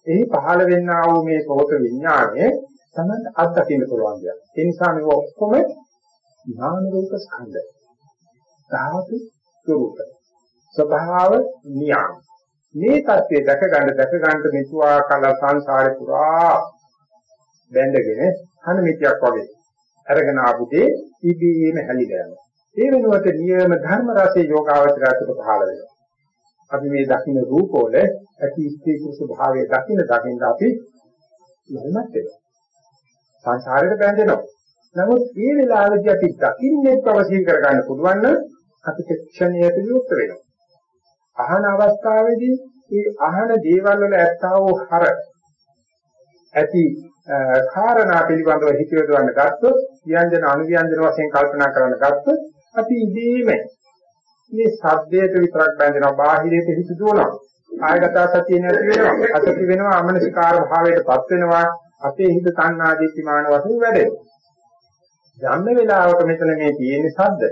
එහි පහළ වෙන්නා වූ මේ සෝත විඥානය තමන්ට අත්දකින්න පුළුවන් දෙයක්. ඒ නිසා මේක ඔක්කොම ඥාන රූප ස්කන්ධ. ධාතු ස්වરૂප. ස්වභාව නියම. මේ தත්ත්වය දැක ගන්න දැක ගන්න මෙතුආ කල සංසාරේ පුරා බැඳගෙන හන මිත්‍යක් වගේ අරගෙන ආපු දේ ඉබේම හැලිලා යනවා. ඒ වෙනුවට නියම ධර්ම රසයේ යෝගාවචරයට පහළ වෙනවා. අපි මේ දකින්න රූපවල ඇති ස්ත්‍රී පුරුෂ භාවයේ දකින්න දකින්න අපි යල්මත් වෙනවා. සංසාරයට බැඳෙනවා. නමුත් මේ වෙලාවේදී අපි දකින්නේ ප්‍රවසීන් කරගන්න පුළුවන් නම් අපිට ක්ෂණයට යුක්ත වෙනවා. අහන අවස්ථාවේදී මේ අහන දේවල් වල ඇත්තා වූ හර ඇති කාරණා පිළිබඳව හිත යොදවන්න ගත්තොත් ව්‍යංජන අනුව්‍යංජන වශයෙන් කල්පනා කරන්න ගත්තොත් අපි ඉදීම මේ සද්දයට විතරක් බැඳෙනවා බාහිරයට හිත දුවනවා. කායගත සතිය නැති වෙනවා. අසති වෙනවා අමනසිකාර භාවයටපත් වෙනවා. අපේ හිත තණ්හාදීතිමාන වශයෙන් වැඩෙනවා යම් වෙලාවක මෙතන මේ තියෙන සද්ද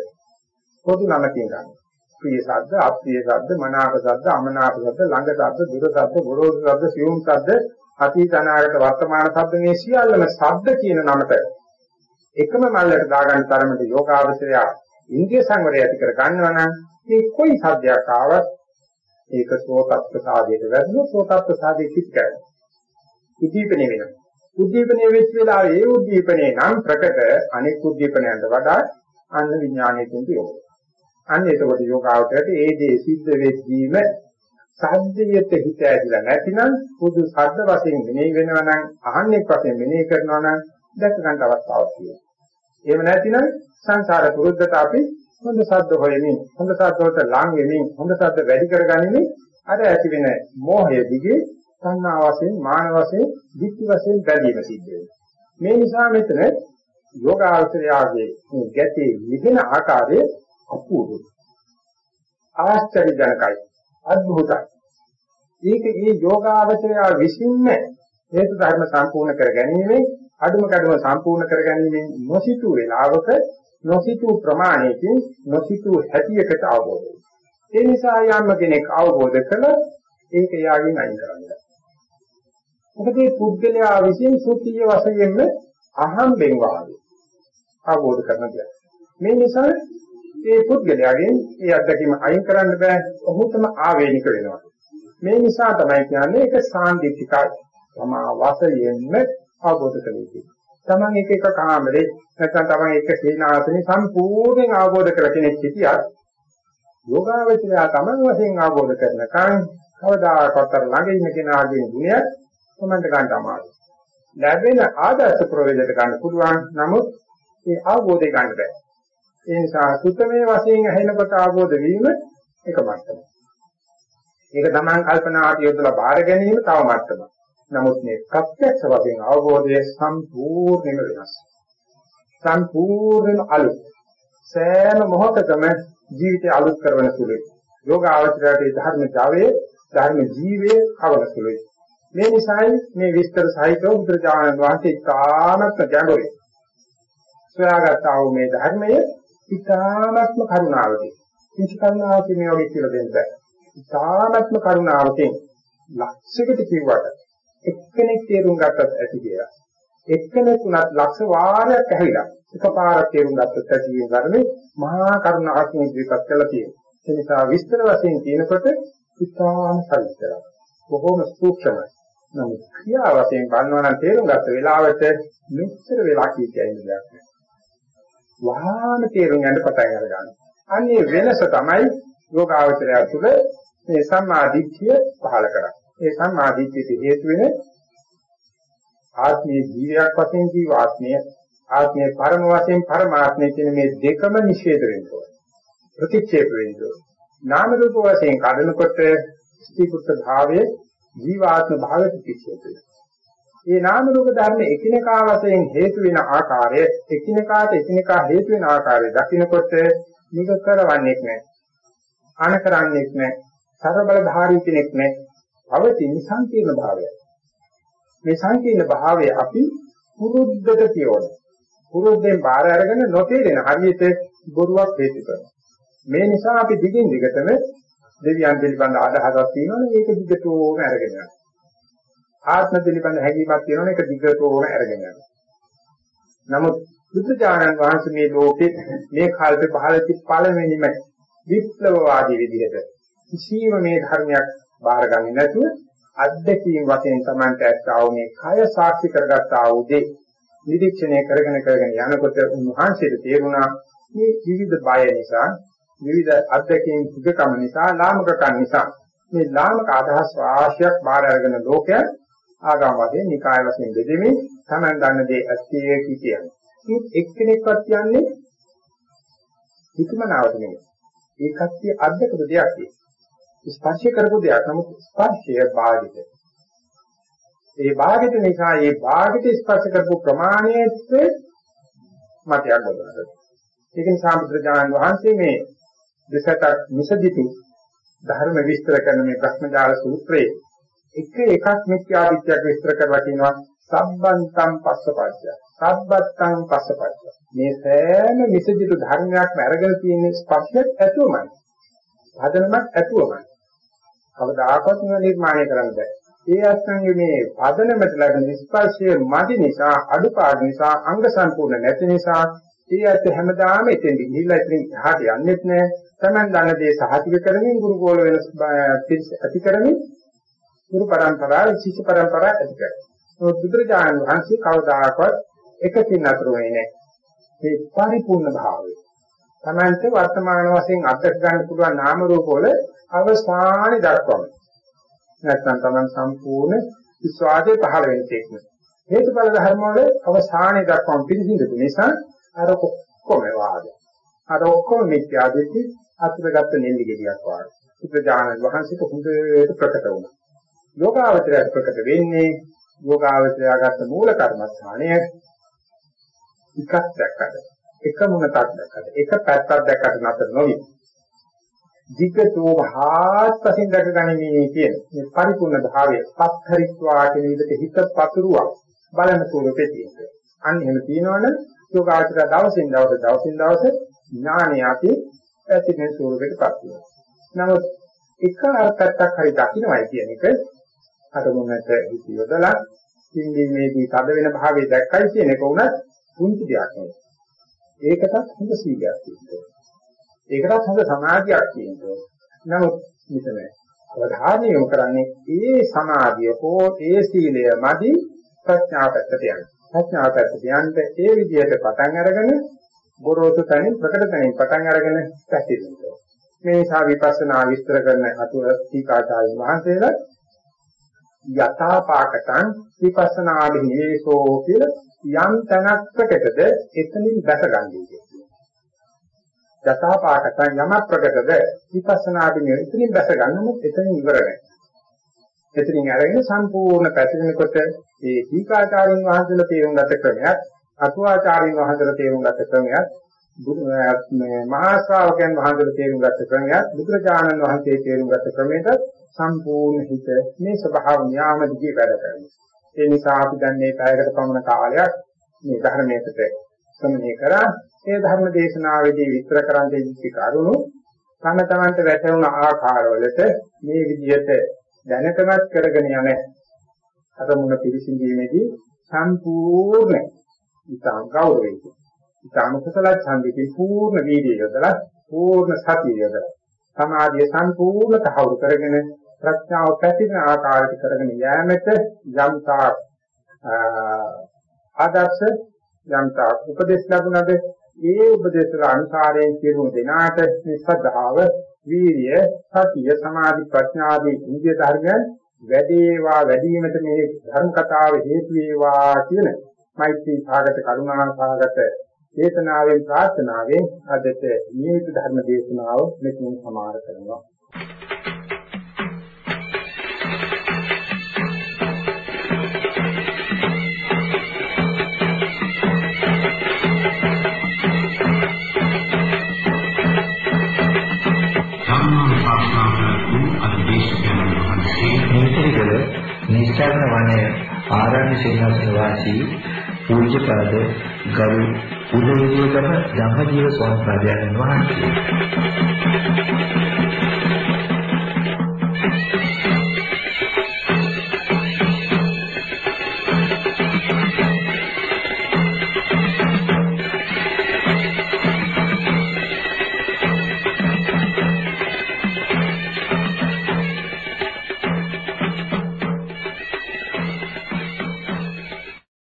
පොදු නමකින් ගන්න. ප්‍රිය ශබ්ද, අප්‍රිය ශබ්ද, මනාප ශබ්ද, අමනාප ශබ්ද, ළඟ ශබ්ද, දුර ශබ්ද, ගොරෝසු ශබ්ද, සියුම් ශබ්ද, අතීත අනාගත වර්තමාන ශබ්ද මේ සියල්ලම ශබ්ද කියන නමට එකම මල්ලට දාගන්න තරමට යෝගාවචරය ඉන්ද්‍රිය සංවරය ඇති කර ගන්නවා නම් මේ කොයි සද්දයක් ආවත් ඒක සෝතත් ප්‍රසාදයට වැදුණොත් සෝතත් ප්‍රසාදයේ පිට කරනවා. උද්දීපනය වෙනවා. උද්දීපනය වෙච්ච වෙලාවේ ඒ උද්දීපනේ නම් ප්‍රකට අනෙක් උද්දීපනයන්ට වඩා අන්න විඥානයෙන් යොමු. අන්න එතකොට යෝගාවචරයට ඒ දේ සිද්ධ වෙද්දීම සද්දයට හිත ඇදලා නැතිනම් පොදු ශබ්ද වශයෙන් මෙනෙහි වෙනවා නම් අහන්නේක් වශයෙන් මෙනෙහි කරනවා නම් දැක ගන්න අවස්ථාවක් තියෙනවා. එහෙම නැතිනම් සංසාර පුරුද්දට අපි හොඳ ශබ්ද හොයමින් හොඳ ශබ්ද වලට ලං වෙමින් හොඳ ශබ්ද වැඩි කරගනිමින් අර ඇති වෙන මෝහය දිගේ සංනා වශයෙන් මාන වශයෙන් දික්ටි වශයෙන් බැඳීම සිද්ධ වෙනවා. මේ නිසා මෙතන යෝගාචරයාගේ මේ ගැටේ නිදෙන ආකාරය අපූර්වයි. ආශ්චර්යජනකයි. අద్භූතයි. ඒක මේ යෝගාචරයා විසින්ම හේතු ධර්ම සම්පූර්ණ කර ගැනීමෙන් අඩුම කඩම සම්පූර්ණ කර ගැනීමෙන් නොසිතූ වේලාවක නොසිතූ ප්‍රමාණයකින් නොසිතූ හැටියකට අවබෝධ වෙනවා. ඒ නිසා යම් කෙනෙක් අවබෝධ කළ ඒක යාගෙන් අයින් කරන්න. මොකද මේ පුද්ගලයා විසින් සුඛීය වශයෙන්ම අහම්බෙන් වාගේ අවබෝධ කරන දෙයක්. මේ නිසා මේ පුද්ගලයාගෙන් මේ අත්දැකීම අයින් කරන්න බෑ. ඔහුටම ආවේනික වෙනවා. මේ නිසා තමයි කියන්නේ ඒක සාන්දිටිකයි. තමා වශයෙන්ම අවබෝධ කළ යුතුයි. තමන් එක එක කාමරේ නැත්නම් තමන් එක සීනාසනේ සම්පූර්ණයෙන් අවබෝධ කර කෙනෙක් සිටියත් යෝගාවචරය තමන් වශයෙන් අවබෝධ කරනකන් කවදාකවත් ළඟ ඉන්න කෙනාගේ ගුණය තමන්ට ගන්න අමාරුයි. ලැබෙන ආදර්ශ ප්‍රවේදයට ගන්න පුළුවන් නමුත් ඒ අවබෝධය ගන්න බෑ. ඒ නිසා සුතමේ වශයෙන් ඇහෙනකොට අවබෝධ වීම එක මට්ටමක්. ඒක තමන් කල්පනාට යොදලා බාර ගැනීම තව මට්ටමක්. නමුත් මේ ප්‍රත්‍යක්ෂ වශයෙන් අවබෝධය සම්පූර්ණයෙන්ම වෙනස්. සම්පූර්ණයෙන්ම අලුත්. සෑම මොහොතකම ජීවිතය අලුත් කරන සුළුයි. යෝග අවශ්‍යතාවයේ ධර්ම ජාවේ ධර්ම ජීවේ කවන සුළුයි. මේ නිසායි මේ විස්තර සහිතව බුදුරජාණන් වහන්සේ තාමත් ගැඹුරුයි. සොයාගත්තා වූ මේ ධර්මය ඉතාමත්ම කරුණාවකින් කිසි කරුණාවකින් මේ වගේ කියලා දෙන්න බෑ. ඉතාමත්ම කරුණාවකින් ලක්ෂයකට කිව්වට එක්කෙනෙක් තේරුම් ගත්තත් ඇති කියලා. එක්කෙනෙක් උනත් ලක්ෂ වාරයක් ඇහිලා එකපාරක් තේරුම් ගත්තත් ඇති කියන ධර්මේ මහා කරුණාවකින් ඉදිරිපත් කළා තියෙනවා. ඒ නිසා විස්තර වශයෙන් කියනකොට ඉතාම සවිස්තරයි. බොහොම සූක්ෂමයි. නමුත් ක්‍රියා වශයෙන් බලනවා නම් තේරුම් ගත්ත වෙලාවට මෙච්චර වෙලා කීකියා ඉන්න දෙයක් නෑ. වහාම තේරුම් ගන්න පටන් අරගන්න. අන්නේ වෙනස තමයි යෝගාවචරය තුළ මේ සම්මා දිට්ඨිය පහළ කරන්නේ. ඒ සම්මාදිට්ඨියට හේතු වෙන ආත්මීය ජීවයක් වශයෙන් ජීවාත්මය ආත්මයේ පරම වශයෙන් පරමාත්මය කියන මේ දෙකම නිෂේධ වෙනවා ප්‍රතික්ෂේප වෙනවා නාම රූප වශයෙන් කඩනකොට ස්ථීකృత භාවයේ ජීවාත්ම භාවය ප්‍රතික්ෂේප වෙනවා මේ නාම රූප ධර්ම එකිනෙකා වශයෙන් හේතු වෙන ආකාරය එකිනෙකාට එකිනෙකා හේතු වෙන ආකාරය දකිනකොට මේක කරවන්නේක් නැහැ අන කරන්නේක් නැහැ සරබල ධාරී කෙනෙක් නැහැ පවතින සංකීර්ණ භාවය. මේ සංකීර්ණ භාවය අපි පුරුද්දට කියවන. පුරුද්දෙන් බාර අරගෙන නොතේරෙන හරියට බොරුවක් හේතු කරනවා. මේ නිසා අපි දිගින් දිගටම දෙවියන් පිළිබඳ අදහසක් තියෙනවනේ ඒක දිගටම අරගෙන යනවා. ආත්ම පිළිබඳ හැඟීමක් තියෙනවනේ ඒක දිගටම අරගෙන යනවා. නමුත් බුදුජානන් වහන්සේ මේ ලෝකේ මේ කාලේ පහළති පළවෙනිම විප්ලවවාදී විදිහට කිසිම මේ ධර්මයක් බාරගන්නේ නැතුව අධ්‍යක්ීම් වශයෙන් Tamanට ඇත්තව මේ කය සාක්ෂි කරගත්තා වූ දේ නිරීක්ෂණය කරගෙන කරගෙන යනකොට උන්වහන්සේට තේරුණා මේ විවිධ බය නිසා විවිධ අධ්‍යක්ීම් සුදකම නිසා ලාමකකම් නිසා මේ ලාමක අදහස් රාශියක් බාර අරගෙන ලෝකය ආගම වශයෙන් නිකාය වශයෙන් බෙදෙමින් Taman දන්න දේ ඇත්තේ කියන්නේ. මේ එක්කෙනෙක්වත් කියන්නේ හිතමනාවට නෙමෙයි. ඒකත් අධ්‍යක්ෂ දෙයක් තියෙනවා. ස්පර්ශ කරපු දෙයක්. නමුත් ස්පර්ශය භාගිත. ඒ භාගිත නිසා ඒ භාගිත ස්පර්ශ කරපු ප්‍රමාණයට මතයක් ගන්නවා. ඒක නිසා බුදුරජාණන් වහන්සේ මේ දෙසටක් මිසදිතු ධර්ම විස්තර කරන මේ ප්‍රශ්නජාල සූත්‍රයේ එක එකක් මිත්‍යාදිත්‍යයක් විස්තර කරලා කියනවා සම්බන්තම් පස්සපච්චය. සබ්බත්තං පස්සපච්චය. මේ සෑම මිසදිතු ධර්මයක්ම අරගෙන තියෙන ස්පර්ශයක් ඇතුවමයි. පදනමක් ඇතුවමයි. කවදාකවත් නිර්මාණය කරන්න බෑ. ඒ අත්ංගේ මේ පදනමට ලැබෙන ස්පර්ශයේ මදි නිසා අඩුපාඩු නිසා අංග සම්පූර්ණ නැති නිසා ඒ ඇත්ත හැමදාම එතෙන් ගිහිල්ලා ඉතින් එහාට යන්නෙත් නෑ. Taman දන්න දේ සහතික කරමින් ගුරුගෝල වෙනස් ඇති කරමින් ගුරු පරම්පරාව ශිෂ්‍ය පරම්පරාව ඇති කරගන්නවා. ඒ බුදුරජාණන් වහන්සේ කවදාකවත් එකකින් අතර වෙන්නේ නැහැ. මේ පරිපූර්ණ භාවය. Tamante වර්තමාන වශයෙන් අත්දැක ගන්න පුළුවන් නාම රූප වල අවසානයේ දක්වන. නැත්නම් Taman සම්පූර්ණ විශ්වාසයේ පහළ වෙන තෙක්ම. හේතුඵල ධර්ම වල අවසානයේ දක්වන පිළිසිඳු නිසා අර ඔක්කොම වාද. අර ඔක්කොම මිත්‍යා දෘෂ්ටි අතුරගත්ත නෙල්ලි ගෙඩියක් වාගේ. බුදුජානක වහන්සේට හොඳට ප්‍රකට වුණා. යෝගාවචරයට ප්‍රකට වෙන්නේ යෝගාවචරයාගත්ත මූල කර්මස්ථානය එකක් දැක්කද එක මුණක් දැක්කද එක පැත්තක් දැක්කට නතර නොවි ධිකතෝ හාත්පසින් දැකගනිමේ කියන මේ පරිපූර්ණ භාවය පත්තරිත්වා කියන විදිහට හිත පතුරුවක් බලන ස්වරූපේ තියෙනවා. අන්න එහෙම තියෙනවනම් යෝගාචර දවසින් දවස දවසින් දවස ඥානය අපි ඇතිවෙන ස්වරූපයකටපත් වෙනවා. නමුත් එක අර්ථයක් හරි දකින්නයි කියන එක අරමුණට හිත යොදලා ඉන්දීමේදී තද වෙන භාවය දැක්කයි කියන එක උනත් පුංචි දෙයක් නෙවෙයි. ඒකටත් හොඳ සීලයක් තියෙනවා. ඒකටත් හොඳ සමාධියක් තියෙනවා. නමුත් මෙතන අවධානය යොමු කරන්නේ ඒ සමාධිය හෝ ඒ සීලය මදි ප්‍රඥාව පැත්තට යන්න. ප්‍රඥාව පැත්තට යන්න ඒ විදිහට පටන් අරගෙන ගොරෝසු තැනින් ප්‍රකට තැනින් පටන් අරගෙන පැතිරෙනවා. මේ නිසා විපස්සනා විස්තර කරන අතුර ටීකාචාර්ය වහන්සේලා යථාපාකටං විපස්සනා නිවේසෝ කියලා යම් තැනක් ප්‍රකටද එතනින් දැකගන්නේ කියනවා. යථාපාකටං යම ප්‍රකටද විපස්සනා නිවේසෙන් දැකගන්නම එතනින් ඉවර නැහැ. එතනින් අරගෙන සම්පූර්ණ පැතිරෙනකොට ඒ දීකාචාරින් වහන්සේලා තේරුම් ගත ක්‍රමයක් අතුවාචාරින් වහන්සේලා තේරුම් ගත ක්‍රමයක් මේ මහා ශ්‍රාවකයන් වහන්සේලා තේරුම් ගත ක්‍රමයක් බුදුරජාණන් වහන්සේ තේරුම් ගත ක්‍රමයට සම්පූර්ණ හිත මේ ස්වභාව න්යාම දිගේ වැඩ කරනවා. ඒ නිසා අපි දැන් මේ පැයකට පමණ කාලයක් මේ ධර්මයකට සම්මේ කරා. ඒ ධර්ම දේශනාවේදී විස්තර කරන්න ඉච්ච කරුණු තම තමන්ට වැටුණ ආකාරවලට මේ විදිහට දැනටමත් කරගෙන යන අරමුණ පිළිසිඳීමේදී සම්පූර්ණ ඉතාම ගෞරවයෙන් ඉතාම කුසල ඡන්දකින් පූර්ණ වීර්යය යොදලා පූර්ණ සතිය යොදලා සමාධිය සම්පූර්ණ තහවුරු කරගෙන ප්‍රඥාව පැතිරෙන ආකාරයට කරගෙන යෑමට යම්තා ආදර්ශ යම්තා උපදේශ ලැබුණද ඒ උපදේශ වල අනුසාරයෙන් කියමු දෙනාට නිස්සද්ධාව වීර්ය සතිය සමාධි ප්‍රඥා ආදී ඉන්දිය ධර්මයන් වැඩේවා වැඩිවීමට මේ ධර්ම කතාව හේතු වේවා කියන මෛත්‍රී භාගත කරුණා භාගත දේශනාවෙන් ප්‍රාර්ථනාවෙන් අදට නියමිත ධර්ම දේශනාව මෙතන සමාර කරනවා. නිස්සාරණ වනයේ ආරණ්‍ය සේනාසන වාසී පූජ්‍යපද ගරු උදේවිදේකම ධම්මජීව ස්වාමීන් වහන්සේ